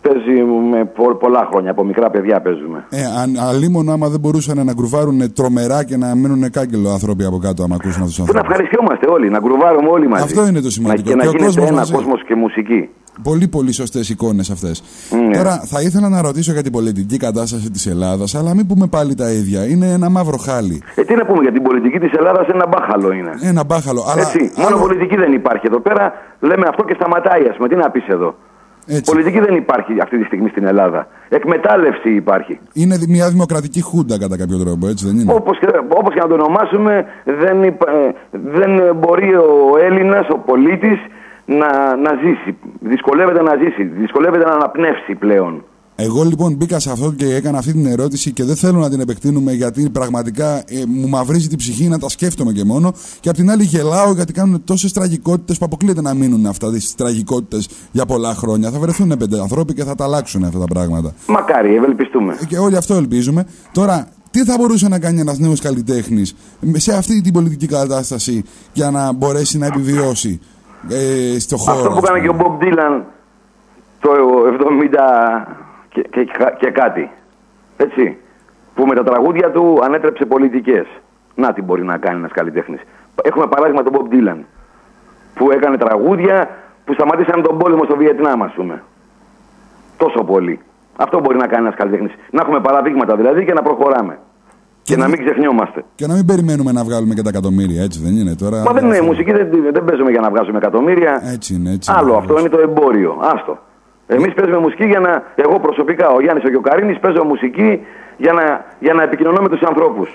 παίζει με πο- πολλά χρόνια. Από μικρά παιδιά παίζουμε. Ε, αν, αλίμονο άμα δεν μπορούσαν να γκρουβάρουν τρομερά και να μείνουν κάγκελο άνθρωποι από κάτω άμα ακούσουν αυτούς τους Που να ανθρώπους. ευχαριστιόμαστε όλοι, να γκρουβάρουμε όλοι μαζί. Αυτό είναι το σημαντικό. Να, και να Και ο γίνεται κόσμος ένα μαζί. κόσμος και μουσική. Πολύ πολύ σωστές εικόνες αυτές. Ναι. Τώρα θα ήθελα να ρωτήσω για την πολιτική κατάσταση της Ελλάδας, αλλά μην πούμε πάλι τα ίδια. Είναι ένα μαύρο χάλι. Ε, τι να πούμε για την πολιτική της Ελλάδας, ένα μπάχαλο είναι. Ένα μπάχαλο. Αλλά Έτσι, μόνο πολιτική δεν υπάρχει εδώ πέρα. Λέμε αυτό και σταματάει, ας πούμε. Τι να πεις εδώ. Πολιτική δεν υπάρχει αυτή τη στιγμή στην Ελλάδα. Εκμετάλλευση υπάρχει. είναι μια δημοκρατική χούντα κατά κάποιο τρόπο, έτσι δεν είναι; Όπως και, όπως και να το ονομάσουμε, δεν, υπα- ε, δεν μπορεί ο Έλληνας, ο πολίτης, να, να ζήσει. Δυσκολεύεται να ζήσει, δυσκολεύεται να αναπνεύσει πλέον. Εγώ λοιπόν μπήκα σε αυτό και έκανα αυτή την ερώτηση και δεν θέλω να την επεκτείνουμε γιατί πραγματικά ε, μου μαυρίζει την ψυχή να τα σκέφτομαι και μόνο. Και απ' την άλλη γελάω γιατί κάνουν τόσες τραγικότητες που αποκλείεται να μείνουν αυτά τις τραγικότητες για πολλά χρόνια. Θα βρεθούν πέντε ανθρώποι και θα τα αλλάξουν αυτά τα πράγματα. Μακάρι, ευελπιστούμε. Και όλοι αυτό ελπίζουμε. Τώρα, τι θα μπορούσε να κάνει ένας νέος καλλιτέχνης σε αυτή την πολιτική κατάσταση για να μπορέσει να επιβιώσει ε, στο χώρο. Αυτό που ας έκανε και ο πούμε. Μπομπ Ντίλαν το 70 και, και, και κάτι. Έτσι. Που με τα τραγούδια του ανέτρεψε πολιτικές. Να τι μπορεί να κάνει ένας καλλιτέχνης. Έχουμε παράδειγμα τον Μπομπ Ντίλαν. Που έκανε τραγούδια που σταματήσαν τον πόλεμο στο Βιετνάμ, ας πούμε. Τόσο πολύ. Αυτό μπορεί να κάνει ένας καλλιτέχνης. Να έχουμε παραδείγματα δηλαδή και να προχωράμε. Και, να μην ξεχνιόμαστε. Και να μην περιμένουμε να βγάλουμε και τα εκατομμύρια, έτσι δεν είναι τώρα. Μα δεν είναι μουσική, δεν, δεν παίζουμε για να βγάζουμε εκατομμύρια. Έτσι είναι, έτσι. Άλλο αυτό είναι το εμπόριο. Άστο. Εμείς παίζουμε μουσική για να. Εγώ προσωπικά, ο Γιάννης ο Γιοκαρίνη, παίζω μουσική για να, για να επικοινωνώ με τους ανθρώπους.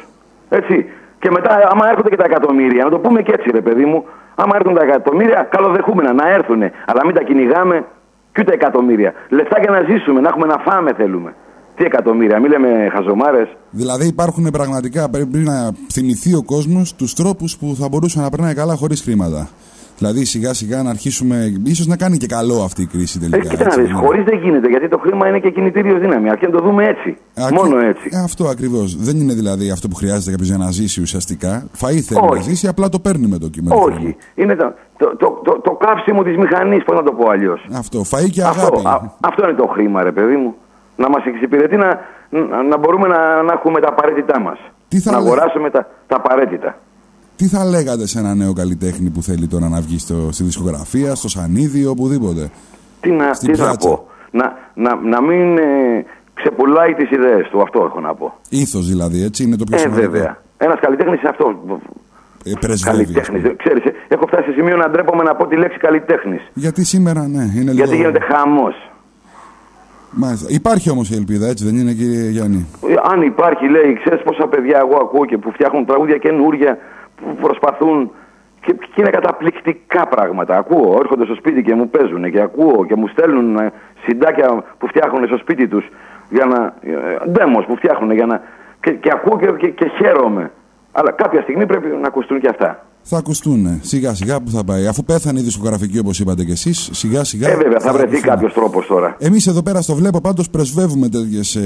Έτσι. Και μετά, άμα έρχονται και τα εκατομμύρια, να το πούμε και έτσι, ρε παιδί μου, άμα έρθουν τα εκατομμύρια, καλοδεχούμενα να έρθουν. Αλλά μην τα κυνηγάμε και ούτε εκατομμύρια. Λεφτά για να ζήσουμε, να έχουμε να φάμε θέλουμε. Τι εκατομμύρια, μην λέμε χαζομάρες. Δηλαδή υπάρχουν πραγματικά, πρέπει να θυμηθεί ο κόσμος τους τρόπους που θα μπορούσε να περνάει καλά χωρίς χρήματα. Δηλαδή σιγά σιγά να αρχίσουμε, ίσως να κάνει και καλό αυτή η κρίση Ε, τελικά. κοίτα να έτσι, δει, δεν είναι. χωρίς δεν γίνεται, γιατί το χρήμα είναι και κινητήριο δύναμη. Αρκεί να το δούμε έτσι. Ακρι- Μόνο έτσι. Ε, αυτό ακριβώς. Δεν είναι δηλαδή αυτό που χρειάζεται κάποιος για να ζήσει ουσιαστικά. Φαΐ θέλει να Όχι. ζήσει, απλά το παίρνει με το κείμενο. Όχι. Είναι το, το, το, το, το κάψιμο της μηχανής, πώς να το πω αλλιώς. Αυτό. Φαΐ και αγάπη. Αυτό, α- αυτό είναι το χρήμα, ρε παιδί μου. Να μας εξυπηρετεί να, να, να μπορούμε να, να έχουμε τα απαραίτητά μας. Τι θα Να λέ- αγοράσουμε τα, τα απαραίτητα. Τι θα λέγατε σε ένα νέο καλλιτέχνη που θέλει τώρα να βγει στο, στη δισκογραφία, στο σανίδι, οπουδήποτε; Τι να, Στην τι να πλάτσα. πω. Να, να, να μην ε, ξεπουλάει τις ιδέες του. Αυτό έχω να πω. Ήθος δηλαδή, έτσι είναι το πιο Ε, σημαντικό. βέβαια. Ένας καλλιτέχνης αυτός. Ε, πρεσβεύει. ας Καλλιτέχνης. πούμε. Ξέρεις, ε, έχω φτάσει σε σημείο να ντρέπομαι να πω τη λέξη καλλιτέχνης. Γιατί σήμερα, ναι, είναι λίγο. Γιατί γίνεται χαμός. Μάλιστα. Υπάρχει όμως η ελπίδα, έτσι δεν είναι, κύριε Γιάννη; Αν υπάρχει, λέει, ξέρεις πόσα παιδιά εγώ ακούω και που φτιάχνουν τραγούδια καινούργια, που προσπαθούν. Και, και είναι καταπληκτικά πράγματα. Ακούω, έρχονται στο σπίτι και μου παίζουν και ακούω και μου στέλνουν ε, συντάκια που φτιάχνουν στο σπίτι τους για να. Ε, demos που φτιάχνουν για να. Και, και ακούω και, και, και χαίρομαι. Αλλά κάποια στιγμή πρέπει να ακουστούν και αυτά. Θα ακουστούν σιγά σιγά που θα πάει. Αφού πέθανε η δισκογραφική όπως είπατε κι εσείς, σιγά σιγά. Ε, βέβαια, θα βρεθεί ακουστούν. κάποιος τρόπος τώρα. Εμείς εδώ πέρα στο βλέπω πάντως πρεσβεύουμε τέτοιες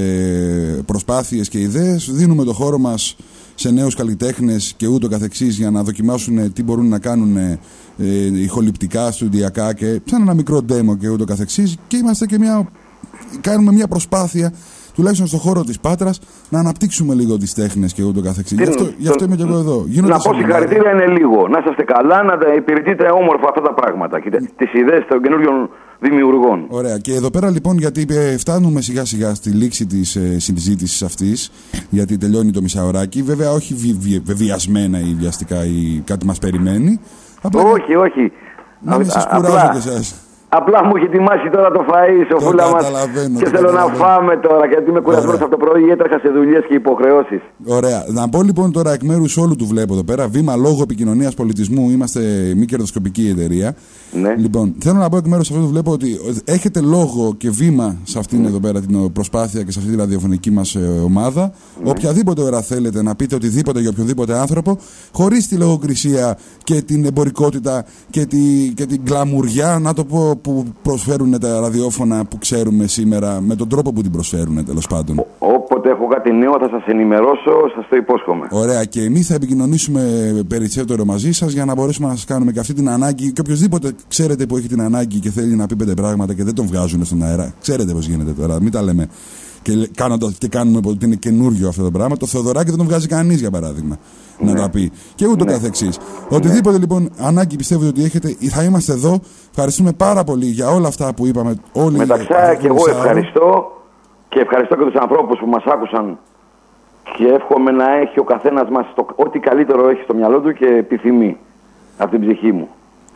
προσπάθειες και ιδέες. Δίνουμε το χώρο μας σε νέους καλλιτέχνες και ούτω καθεξής για να δοκιμάσουν ε, τι μπορούν να κάνουν ε, ε, ηχοληπτικά, στουντιακά και σαν ένα μικρό demo και ούτω καθεξής. Και είμαστε και μια. Κάνουμε μια προσπάθεια τουλάχιστον στον χώρο της Πάτρας, να αναπτύξουμε λίγο τις τέχνες και ούτω καθεξής. Τι- Γι' αυτό, γι' αυτό είμαι και εγώ εδώ. Γίνονται να πω σεμινάρια. συγχαρητήρια είναι λίγο. Να είσαστε καλά, να τα υπηρετείτε όμορφα αυτά τα πράγματα. Και τις ιδέες των καινούριων δημιουργών. Ωραία. Και εδώ πέρα λοιπόν, γιατί ε, φτάνουμε σιγά σιγά στη λήξη της ε, συζήτησης αυτής, γιατί τελειώνει το μισάωράκι. Βέβαια, όχι βι, βι- βεβαιασμένα ή βιαστικά ή κάτι μας περιμένει. Απλά Όχι, όχι. να μην Α- σας α- κουράζω απλά- και εσά. Απλά μου έχει ετοιμάσει τώρα το φαΐ η σοφούλα μας. καταλαβαίνω, Και το θέλω να καταλαβαίνω. φάμε τώρα, γιατί είμαι κουρασμένος Ωραία. από το πρωί. Έτρεχα σε δουλειές και υποχρεώσεις. Ωραία. Να πω λοιπόν τώρα εκ μέρους όλου του βλέπω εδώ πέρα. Βήμα λόγω επικοινωνίας πολιτισμού. Είμαστε μη κερδοσκοπική εταιρεία. Ναι. Λοιπόν, θέλω να πω εκ μέρους αυτού του βλέπω ότι έχετε λόγο και βήμα σε αυτήν εδώ πέρα την προσπάθεια και σε αυτή τη ραδιοφωνική μας ομάδα. Οποιαδήποτε ώρα θέλετε να πείτε οτιδήποτε για οποιοδήποτε άνθρωπο, χωρίς τη λογοκρισία και την εμπορικότητα και, τη, και την κλαμουριά, να το πω, που προσφέρουν τα ραδιόφωνα που ξέρουμε σήμερα, με τον τρόπο που την προσφέρουν τέλος πάντων. Όποτε έχω κάτι νέο θα σας ενημερώσω, σας το υπόσχομαι. Ωραία, και εμείς θα επικοινωνήσουμε περισσότερο μαζί σας για να μπορέσουμε να σας κάνουμε και αυτή την ανάγκη. Και οποιοδήποτε ξέρετε που έχει την ανάγκη και θέλει να πει πέντε πράγματα και δεν τον βγάζουν στον αέρα. Ξέρετε πώς γίνεται τώρα, μην τα λέμε. Και, λέ- κάνοντας, και κάνουμε ότι είναι καινούριο αυτό το πράγμα. Το Θεοδωράκι δεν τον βγάζει κανείς, για παράδειγμα. Να τα πει. Και ούτω Ναι. καθεξής. Οτιδήποτε λοιπόν ανάγκη πιστεύετε ότι έχετε, θα είμαστε εδώ. Ευχαριστούμε πάρα πολύ για όλα αυτά που είπαμε. Όλοι Μεταξύ αυτό το και εγώ μισάωρο. ευχαριστώ και ευχαριστώ και τους ανθρώπους που μας άκουσαν. Και εύχομαι να έχει ο καθένας μας ό,τι καλύτερο έχει στο μυαλό του και επιθυμεί από την ψυχή μου.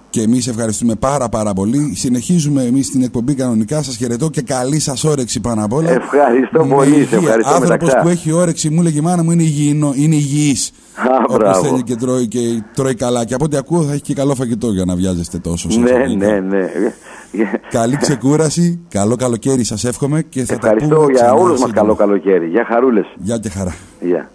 Και εμείς ευχαριστούμε πάρα πάρα πολύ. Συνεχίζουμε εμείς την εκπομπή κανονικά. Σας χαιρετώ και καλή σας όρεξη πάνω απ' όλα. Ευχαριστώ Με πολύ, σε υγεία. ευχαριστώ Άνθρωπος μεταξά. που έχει όρεξη, μου λέγει η μάνα μου, είναι, υγιεινό, είναι υγιής. Α, Όπως μπράβο. θέλει και τρώει, και τρώει καλά. Και από ό,τι ακούω θα έχει και καλό φαγητό για να βιάζεστε τόσο. σε Ναι, εισαγωγικά. ναι, ναι. Καλή *laughs* ξεκούραση, καλό καλοκαίρι σας εύχομαι και θα τα Ευχαριστώ πούμε για ξανά όλους μας σύντομα. καλό καλοκαίρι. Γεια χαρούλες. Γεια και χαρά. Γεια.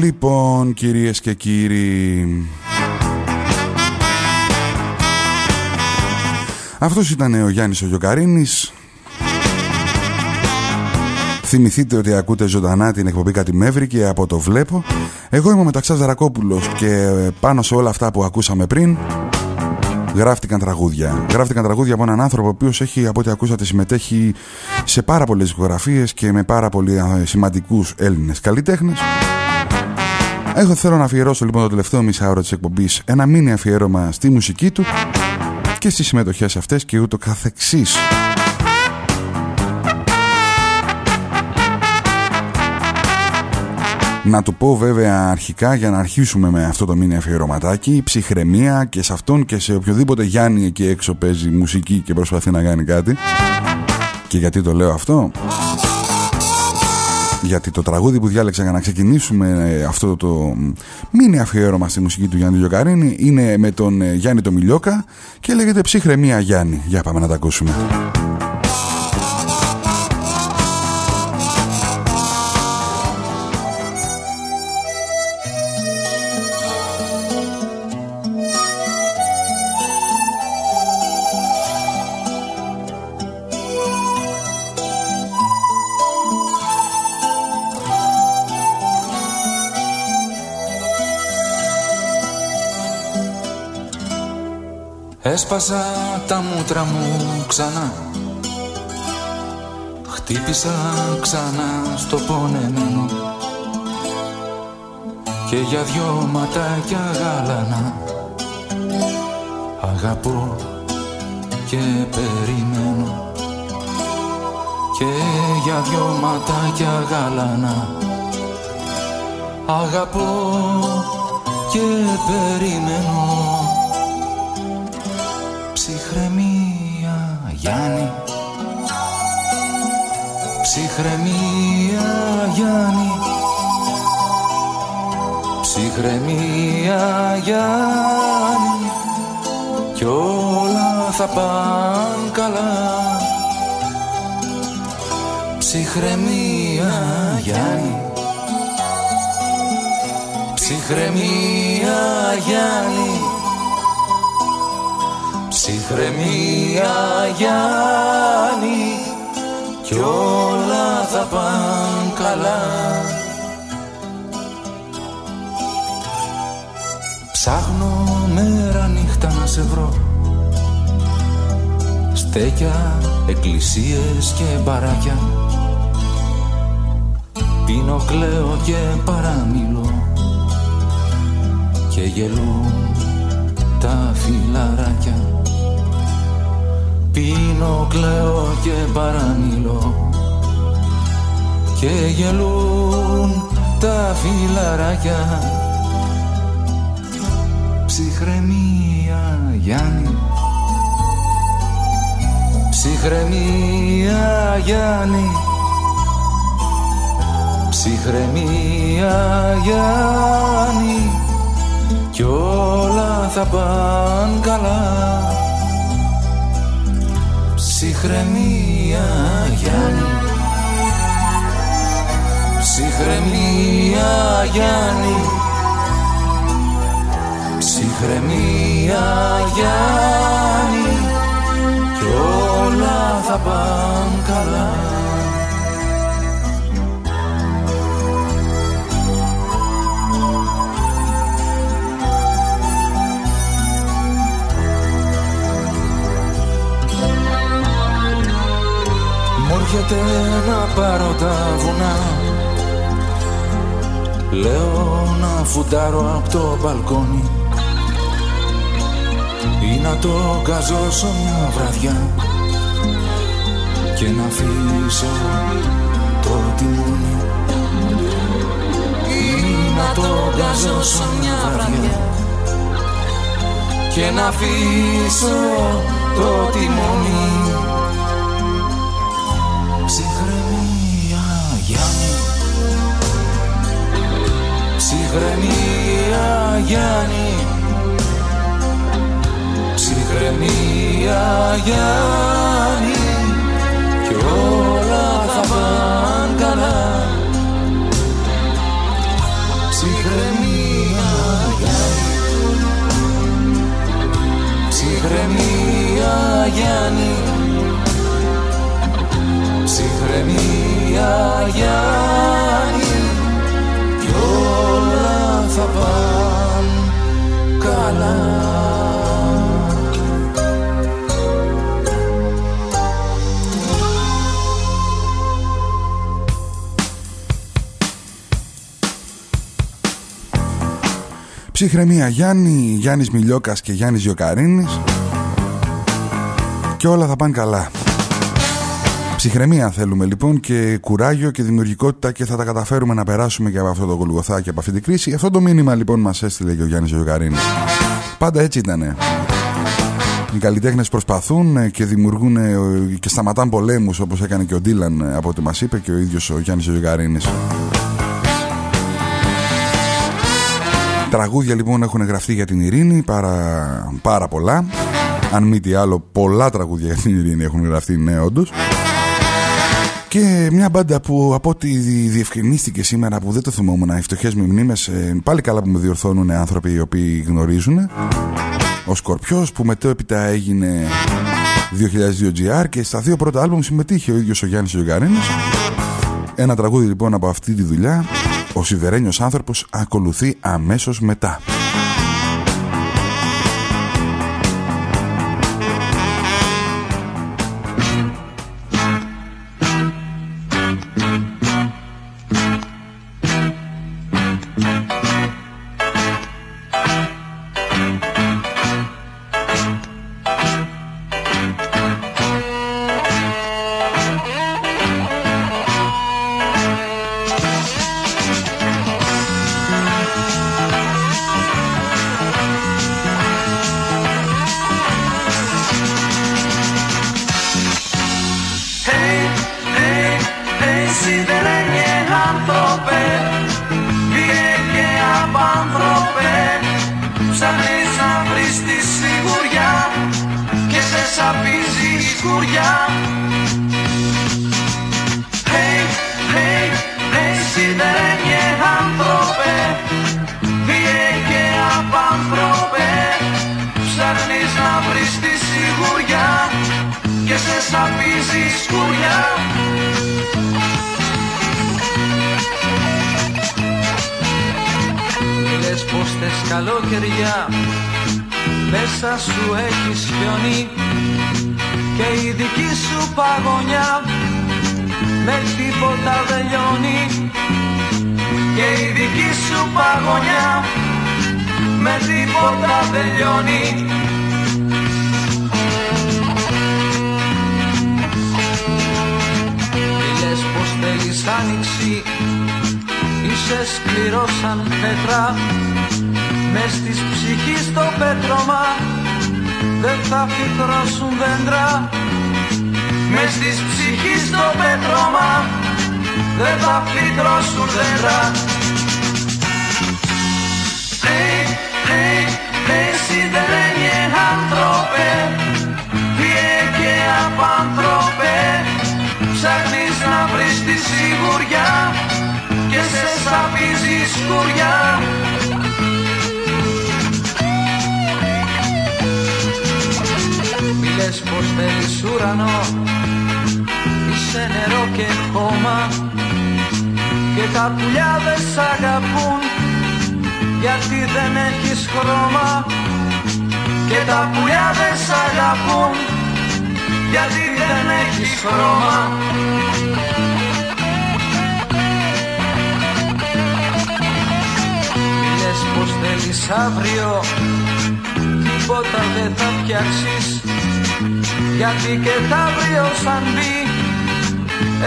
Λοιπόν, κυρίες και κύριοι, αυτός ήταν ο Γιάννης ο Γιοκαρίνης. Θυμηθείτε ότι ακούτε ζωντανά την εκπομπή Κάτι Μεύρη από το βλέπω. Εγώ είμαι ο Μεταξάς Δρακόπουλος και πάνω σε όλα αυτά που ακούσαμε πριν γράφτηκαν τραγούδια. Γράφτηκαν τραγούδια από έναν άνθρωπο ο οποίος έχει από ό,τι ακούσατε συμμετέχει σε πάρα πολλές δισκογραφίες και με πάρα πολύ ε, σημαντικούς Έλληνες καλλιτέχνες. Εγώ θέλω να αφιερώσω λοιπόν το τελευταίο μισάωρο της εκπομπής ένα μήνυ αφιέρωμα στη μουσική του και στις συμμετοχές αυτές και ούτω καθεξής. Να του πω βέβαια αρχικά για να αρχίσουμε με αυτό το μήνυ αφιερωματάκι ψυχραιμία και σε αυτόν και σε οποιοδήποτε Γιάννη εκεί έξω παίζει μουσική και προσπαθεί να κάνει κάτι και γιατί το λέω αυτό; Γιατί το τραγούδι που διάλεξα για να ξεκινήσουμε ε, αυτό το μήνυ αφιέρωμα στη μουσική του Γιάννη Γιοκαρίνη είναι με τον ε, Γιάννη το Μιλιόκα και λέγεται ψυχραιμία Γιάννη για πάμε να τα ακούσουμε Έσπασα τα μούτρα μου ξανά. Χτύπησα ξανά στο πονεμένο Και για δυο ματάκια γάλανα. Αγαπώ και περιμένω. Και για δυο ματάκια γάλανα. Αγαπώ και περιμένω ψυχραιμία Γιάννη. Ψυχραιμία Γιάννη. Κι όλα θα πάνε καλά. Ψυχραιμία Γιάννη. Ψυχραιμία Γιάννη. Ψυχραιμία Γιάννη κι όλα θα πάνε καλά. Ψάχνω μέρα νύχτα να σε βρω. Στέκια, εκκλησίες και μπαράκια. Πίνω, κλαίω και παραμιλώ. Και γελούν τα φιλαράκια Πίνω, κλαίω και παραμιλώ. Και γελούν τα φιλαράκια. Ψυχραιμία Γιάννη. Ψυχραιμία Γιάννη. Ψυχραιμία Γιάννη. Κι όλα θα πάνε καλά Ψυχραιμία Γιάννη. Ψυχραιμία Γιάννη. Ψυχραιμία Γιάννη. Κι όλα θα πάνε καλά έρχεται να πάρω τα βουνά. Λέω να φουντάρω από το μπαλκόνι. Ή να το καζώσω μια βραδιά. Και να αφήσω το τιμόνι. Ή να το καζώσω μια βραδιά. Και να αφήσω το τιμόνι Ψυχραιμία Γιάννη. Ψυχραιμία Γιάννη. Κι όλα θα πάνε καλά. Ψυχραιμία Γιάννη. Ψυχραιμία Γιάννη. Ψυχραιμία Γιάννη καλά Ψυχραιμία Γιάννη, Γιάννης Μιλιόκας και Γιάννης Γιοκαρίνης και όλα θα πάνε καλά. Ψυχραιμία θέλουμε λοιπόν και κουράγιο και δημιουργικότητα και θα τα καταφέρουμε να περάσουμε και από αυτό το κολυγοθάκι από αυτή την κρίση. Αυτό το μήνυμα λοιπόν μας έστειλε και ο Γιάννης Γιοκαρίνης. Πάντα έτσι ήτανε. Οι καλλιτέχνες προσπαθούν και δημιουργούν και σταματάν πολέμους όπως έκανε και ο Ντίλαν από ό,τι μας είπε και ο ίδιος ο Γιάννης Ζωγαρίνη. Τραγούδια λοιπόν έχουν γραφτεί για την ειρήνη πάρα, πάρα πολλά. Αν μη τι άλλο, πολλά τραγούδια για την ειρήνη έχουν γραφτεί, ναι, όντως. Και μια μπάντα που από ό,τι διευκρινίστηκε σήμερα που δεν το θυμόμουν, οι φτωχές με μνήμες, πάλι καλά που με διορθώνουν άνθρωποι οι οποίοι γνωρίζουν. Ο Σκορπιός που μετέπειτα έγινε 2002 GR και στα δύο πρώτα άλμπομ συμμετείχε ο ίδιος ο Γιάννης Γιωγαρίνης. Ένα τραγούδι λοιπόν από αυτή τη δουλειά, ο Σιδερένιος άνθρωπος ακολουθεί αμέσως μετά. Σαν πέτρα Μες της ψυχής το πέτρωμα Δεν θα φυτρώσουν δέντρα. Μες της ψυχής το πέτρωμα Δεν θα φυτρώσουν δέντρα. Hey, hey, hey, σιδερένιε άνθρωπε Φύγε και απάνθρωπε Ψάχνεις να βρεις τη σιγουριά. Και σε σαπίζει σκουριά. Λες πως θέλεις ουρανό Είσαι νερό και χώμα. Και τα πουλιά δεν σ' αγαπούν Γιατί δεν έχεις χρώμα. Και τα πουλιά δεν σ' αγαπούν Γιατί δεν έχεις χρώμα Λες πως θέλεις αύριο Τίποτα δεν θα φτιάξεις. Γιατί και τ' αύριο σαν μπει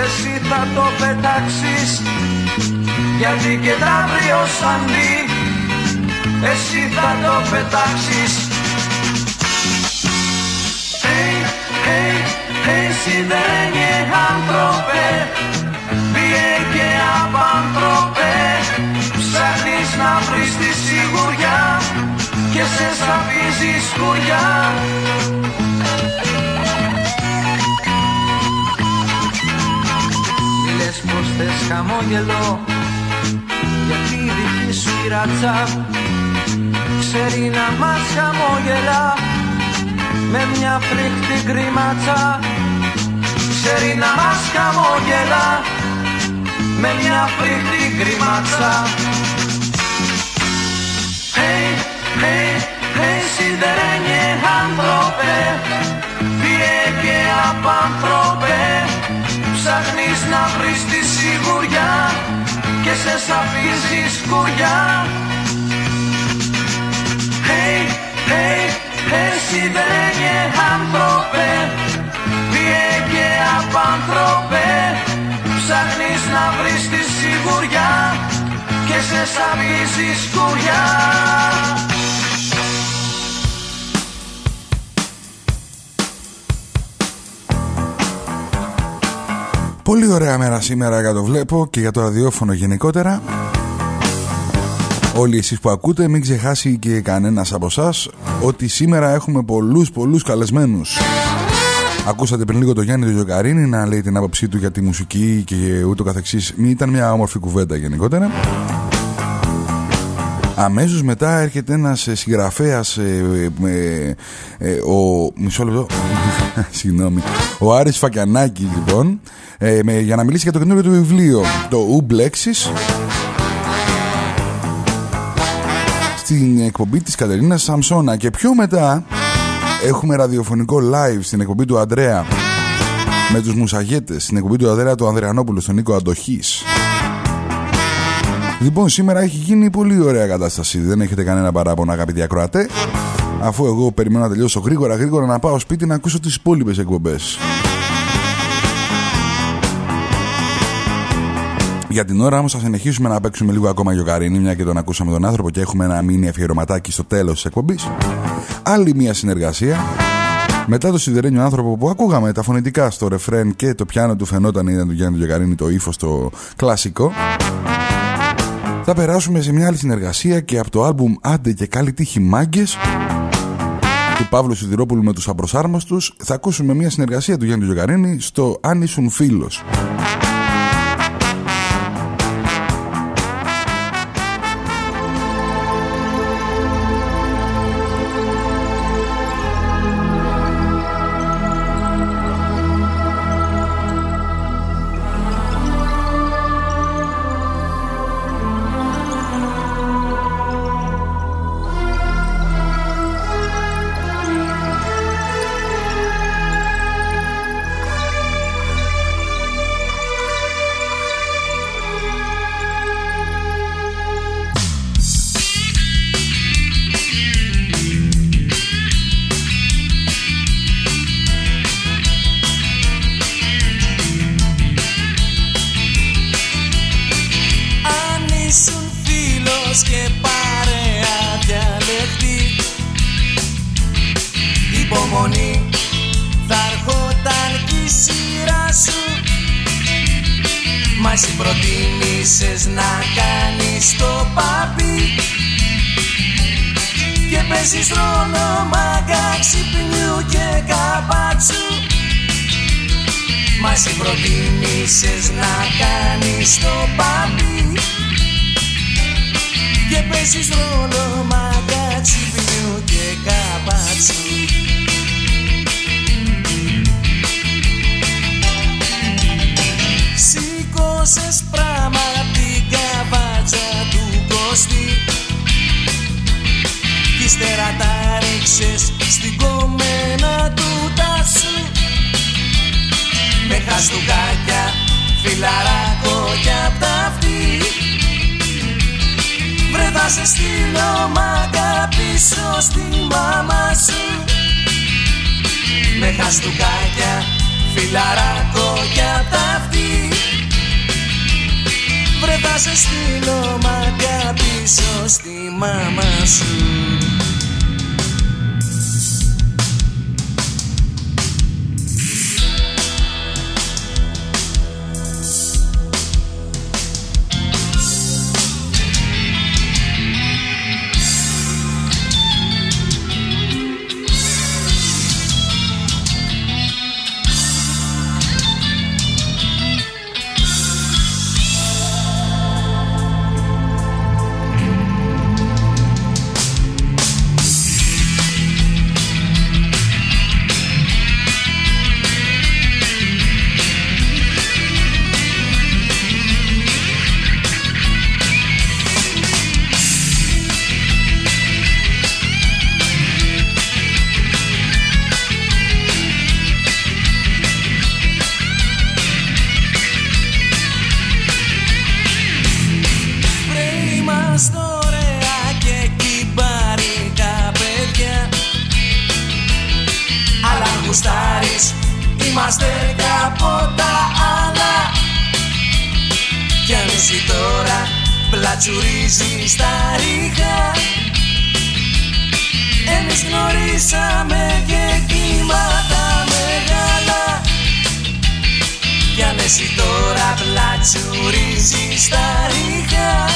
Εσύ θα το πετάξεις. Γιατί και τ' αύριο σαν μπει Εσύ θα το πετάξεις. Hey, hey, hey, σιδερένιε άνθρωπε. Πήγε βρεις τη σιγουριά Και σε σαπίζει σκουριά. Λες πως θες χαμόγελο Γιατί η δική σου η ράτσα Ξέρει να μας χαμόγελα. Με μια φρικτή γκριμάτσα Ξέρει να μας χαμόγελα. Με μια φρικτή γκριμάτσα hey, hey, σιδερένιε άνθρωπε Φύγε και απάνθρωπε Ψάχνεις να βρεις τη σιγουριά Και σε σαπίζεις σκουριά Hey, hey, hey, σιδερένιε άνθρωπε Φύγε και απάνθρωπε Ψάχνεις να βρεις τη σιγουριά Και σε σαπίζεις σκουριά Πολύ ωραία μέρα σήμερα για το βλέπω και για το ραδιόφωνο γενικότερα. Όλοι εσείς που ακούτε μην ξεχάσει και κανένας από εσάς ότι σήμερα έχουμε πολλούς πολλούς καλεσμένους. Ακούσατε πριν λίγο το Γιάννη του Γιοκαρίνη να λέει την άποψή του για τη μουσική και ούτω καθεξής. Μην ήταν μια όμορφη κουβέντα γενικότερα. Αμέσως μετά έρχεται ένας συγγραφέας ε, ε, ε, ο μισό λεπτό. *laughs* Συγγνώμη. Ο Άρης Φακιανάκη λοιπόν ε, με, για να μιλήσει για το καινούριο του βιβλίο το Ουμπλέξης στην εκπομπή της Κατερίνας Σαμσόνα. Και πιο μετά έχουμε ραδιοφωνικό live στην εκπομπή του Αντρέα με τους Μουσαγέτες στην εκπομπή του Αντρέα του Ανδρεανόπουλου στον Νίκο Αντοχής Λοιπόν, σήμερα έχει γίνει πολύ ωραία κατάσταση. Δεν έχετε κανένα παράπονο, αγαπητοί ακροατέ. Αφού εγώ περιμένω να τελειώσω γρήγορα, γρήγορα να πάω σπίτι να ακούσω τις υπόλοιπες εκπομπές. Για την ώρα όμως θα συνεχίσουμε να παίξουμε λίγο ακόμα γιοκαρίνη, μια και τον ακούσαμε τον άνθρωπο και έχουμε ένα μήνυ αφιερωματάκι στο τέλος της εκπομπής. Άλλη μια συνεργασία. Μετά το σιδερένιο άνθρωπο που ακούγαμε τα φωνητικά στο ρεφρέν και το πιάνο του φαινόταν ήταν του Γιάννη Γιοκαρίνη το ύφος το κλασικό. Θα περάσουμε σε μια άλλη συνεργασία και από το άλμπουμ Άντε και καλή τύχη μάγκες του Παύλου Σιδηρόπουλου με τους Απροσάρμοστους θα ακούσουμε μια συνεργασία του Γιάννη Ζωγαρίνη στο «Αν ήσουν φίλος». Πλατσουρίζεις τα ρίχα Εμείς γνωρίσαμε και κύματα μεγάλα. Κι αν εσύ τώρα πλατσουρίζεις τα ρίχα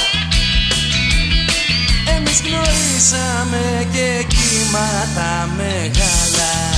Εμείς γνωρίσαμε και κύματα μεγάλα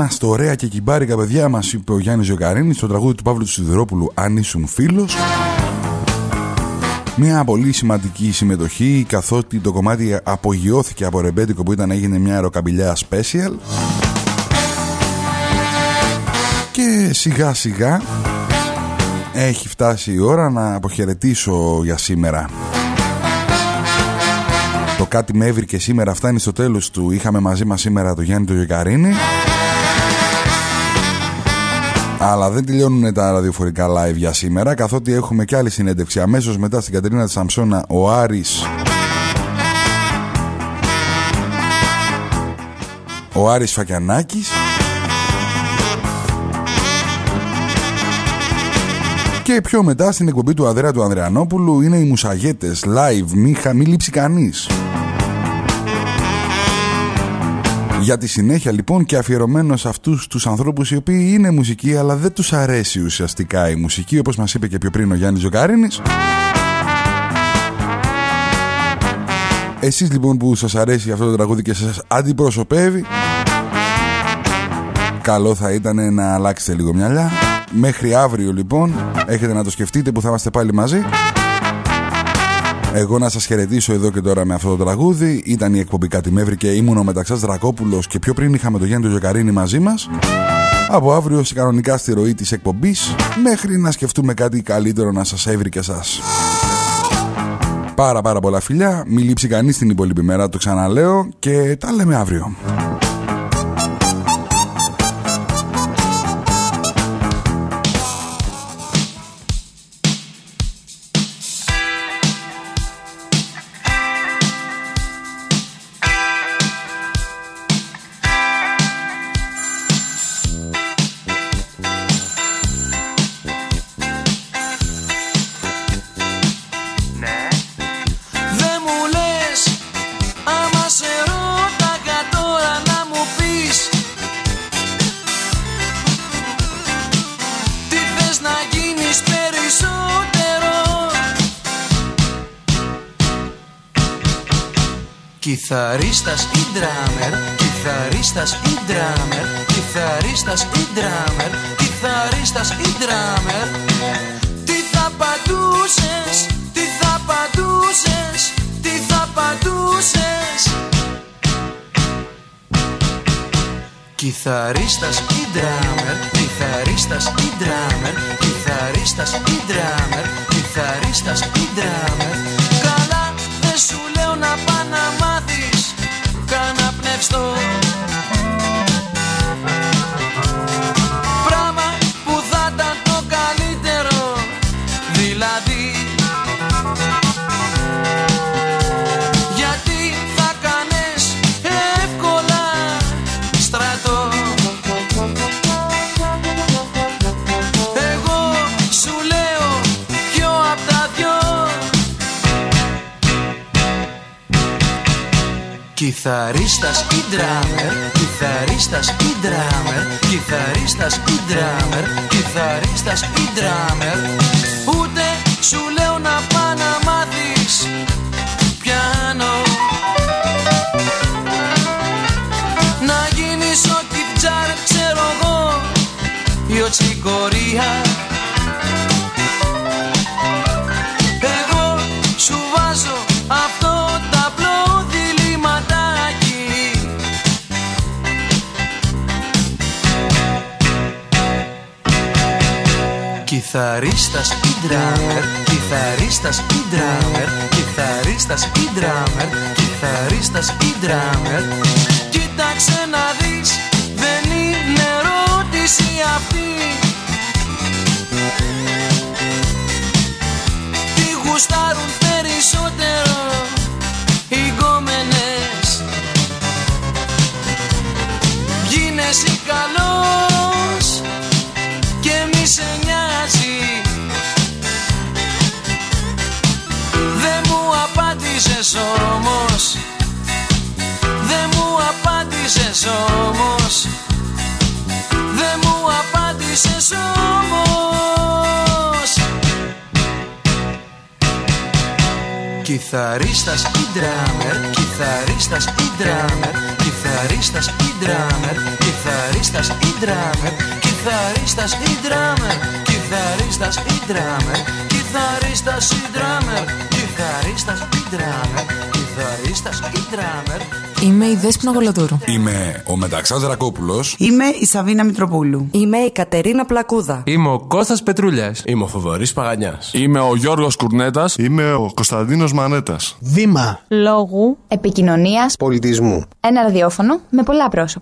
Είμαστε ωραία και κυμπάρικα παιδιά μας είπε ο Γιάννης Ζοκαρίνης στο τραγούδι του Παύλου του Σιδηρόπουλου Αν ήσουν φίλος Μια πολύ σημαντική συμμετοχή καθότι το κομμάτι απογειώθηκε από ρεμπέτικο που ήταν έγινε μια αεροκαμπηλιά special και σιγά σιγά έχει φτάσει η ώρα να αποχαιρετήσω για σήμερα. Το κάτι με έβρικε σήμερα φτάνει στο τέλος του. Είχαμε μαζί μας σήμερα το Γιάννη το Γεκαρίνη. Αλλά δεν τελειώνουν τα ραδιοφορικά live για σήμερα καθότι έχουμε και άλλη συνέντευξη. Αμέσως μετά στην Κατερίνα της Σαμψώνα ο Άρης. Ο Άρης Φακιανάκης. Και πιο μετά στην εκπομπή του Ανδρέα του Ανδρεανόπουλου είναι οι μουσαγέτες live, μη, μη λείψει κανείς. Για τη συνέχεια λοιπόν και αφιερωμένος σε αυτούς τους ανθρώπους οι οποίοι είναι μουσικοί αλλά δεν τους αρέσει ουσιαστικά η μουσική όπως μας είπε και πιο πριν ο Γιάννης Ζωκαρίνης. Εσείς λοιπόν που σας αρέσει αυτό το τραγούδι και σας αντιπροσωπεύει Καλό θα ήταν να αλλάξετε λίγο μυαλιά Μέχρι αύριο λοιπόν έχετε να το σκεφτείτε που θα είμαστε πάλι μαζί εγώ να σας χαιρετήσω εδώ και τώρα με αυτό το τραγούδι. Ήταν η εκπομπή Κάτι Μεύρη και ήμουν ο Μεταξάς Δρακόπουλος. Και πιο πριν είχαμε το Γιάννη το Γιοκαρίνη μαζί μας. Από αύριο σε κανονικά στη ροή της εκπομπής Μέχρι να σκεφτούμε κάτι καλύτερο να σας έβρει και εσάς Πάρα πάρα πολλά φιλιά. Μην λείψει κανείς την υπόλοιπη μέρα Το ξαναλέω. Και τα λέμε αύριο Κιθαρίστας ή ντράμερ, κιθαρίστας ή ντράμερ, κιθαρίστας ή ντράμερ, κιθαρίστας ή ντράμερ. Τι θα πατούσες, τι θα πατούσες, τι θα πατούσες. Κιθαρίστας ή ντράμερ, κιθαρίστας ή ντράμερ, κιθαρίστας ή ντράμερ, κιθαρίστας ή ντράμερ. Καλά δεν σου λέω να πά να μάθεις κάνα πνευστό Κιθαρίστας ή ντράμερ, κιθαρίστας ή ντράμερ, κιθαρίστας ή ντράμερ, κιθαρίστας ή ντράμερ Κιθαρίστας ή ντράμερ, κιθαρίστας ή ντράμερ, κιθαρίστας ή ντράμερ, κιθαρίστας ή ντράμερ. Κοίταξε να δεις, δεν είναι ερώτηση αυτή. Τι γουστάρουν περισσότερο οι γκόμενες. Γίνε εσύ καλός. και μη σε νοιάζει. Δεν μου απάντησες όμως. Δεν μου απάντησες όμως. Δεν μου απάντησες όμως. Κιθαρίστας ή ντράμερ, κιθαρίστας ή ντράμερ, κιθαρίστας ή ντράμερ, κιθαρίστας ή ντράμερ, κιθαρίστας ή ντράμερ, κιθαρίστας ή ντράμερ, κιθαρίστας ή ντράμερ, Κιθαρίστας ή ντράμερ Κιθαρίστας ή ντράμερ Είμαι η Δέσποινα Γολοτούρου. Είμαι ο Μεταξάς Δρακόπουλος. Είμαι η Σαβίνα Μητροπούλου. Είμαι η Κατερίνα Πλακούδα. Είμαι ο Κώστας Πετρούλιας. Είμαι ο Θοδωρής Παγανιάς. Είμαι ο Γιώργος Κουρνέτας. Είμαι ο Κωνσταντίνος Μανέτας. Βήμα. Λόγου. Επικοινωνίας. Πολιτισμού. Ένα ραδιόφωνο με πολλά πρόσωπα.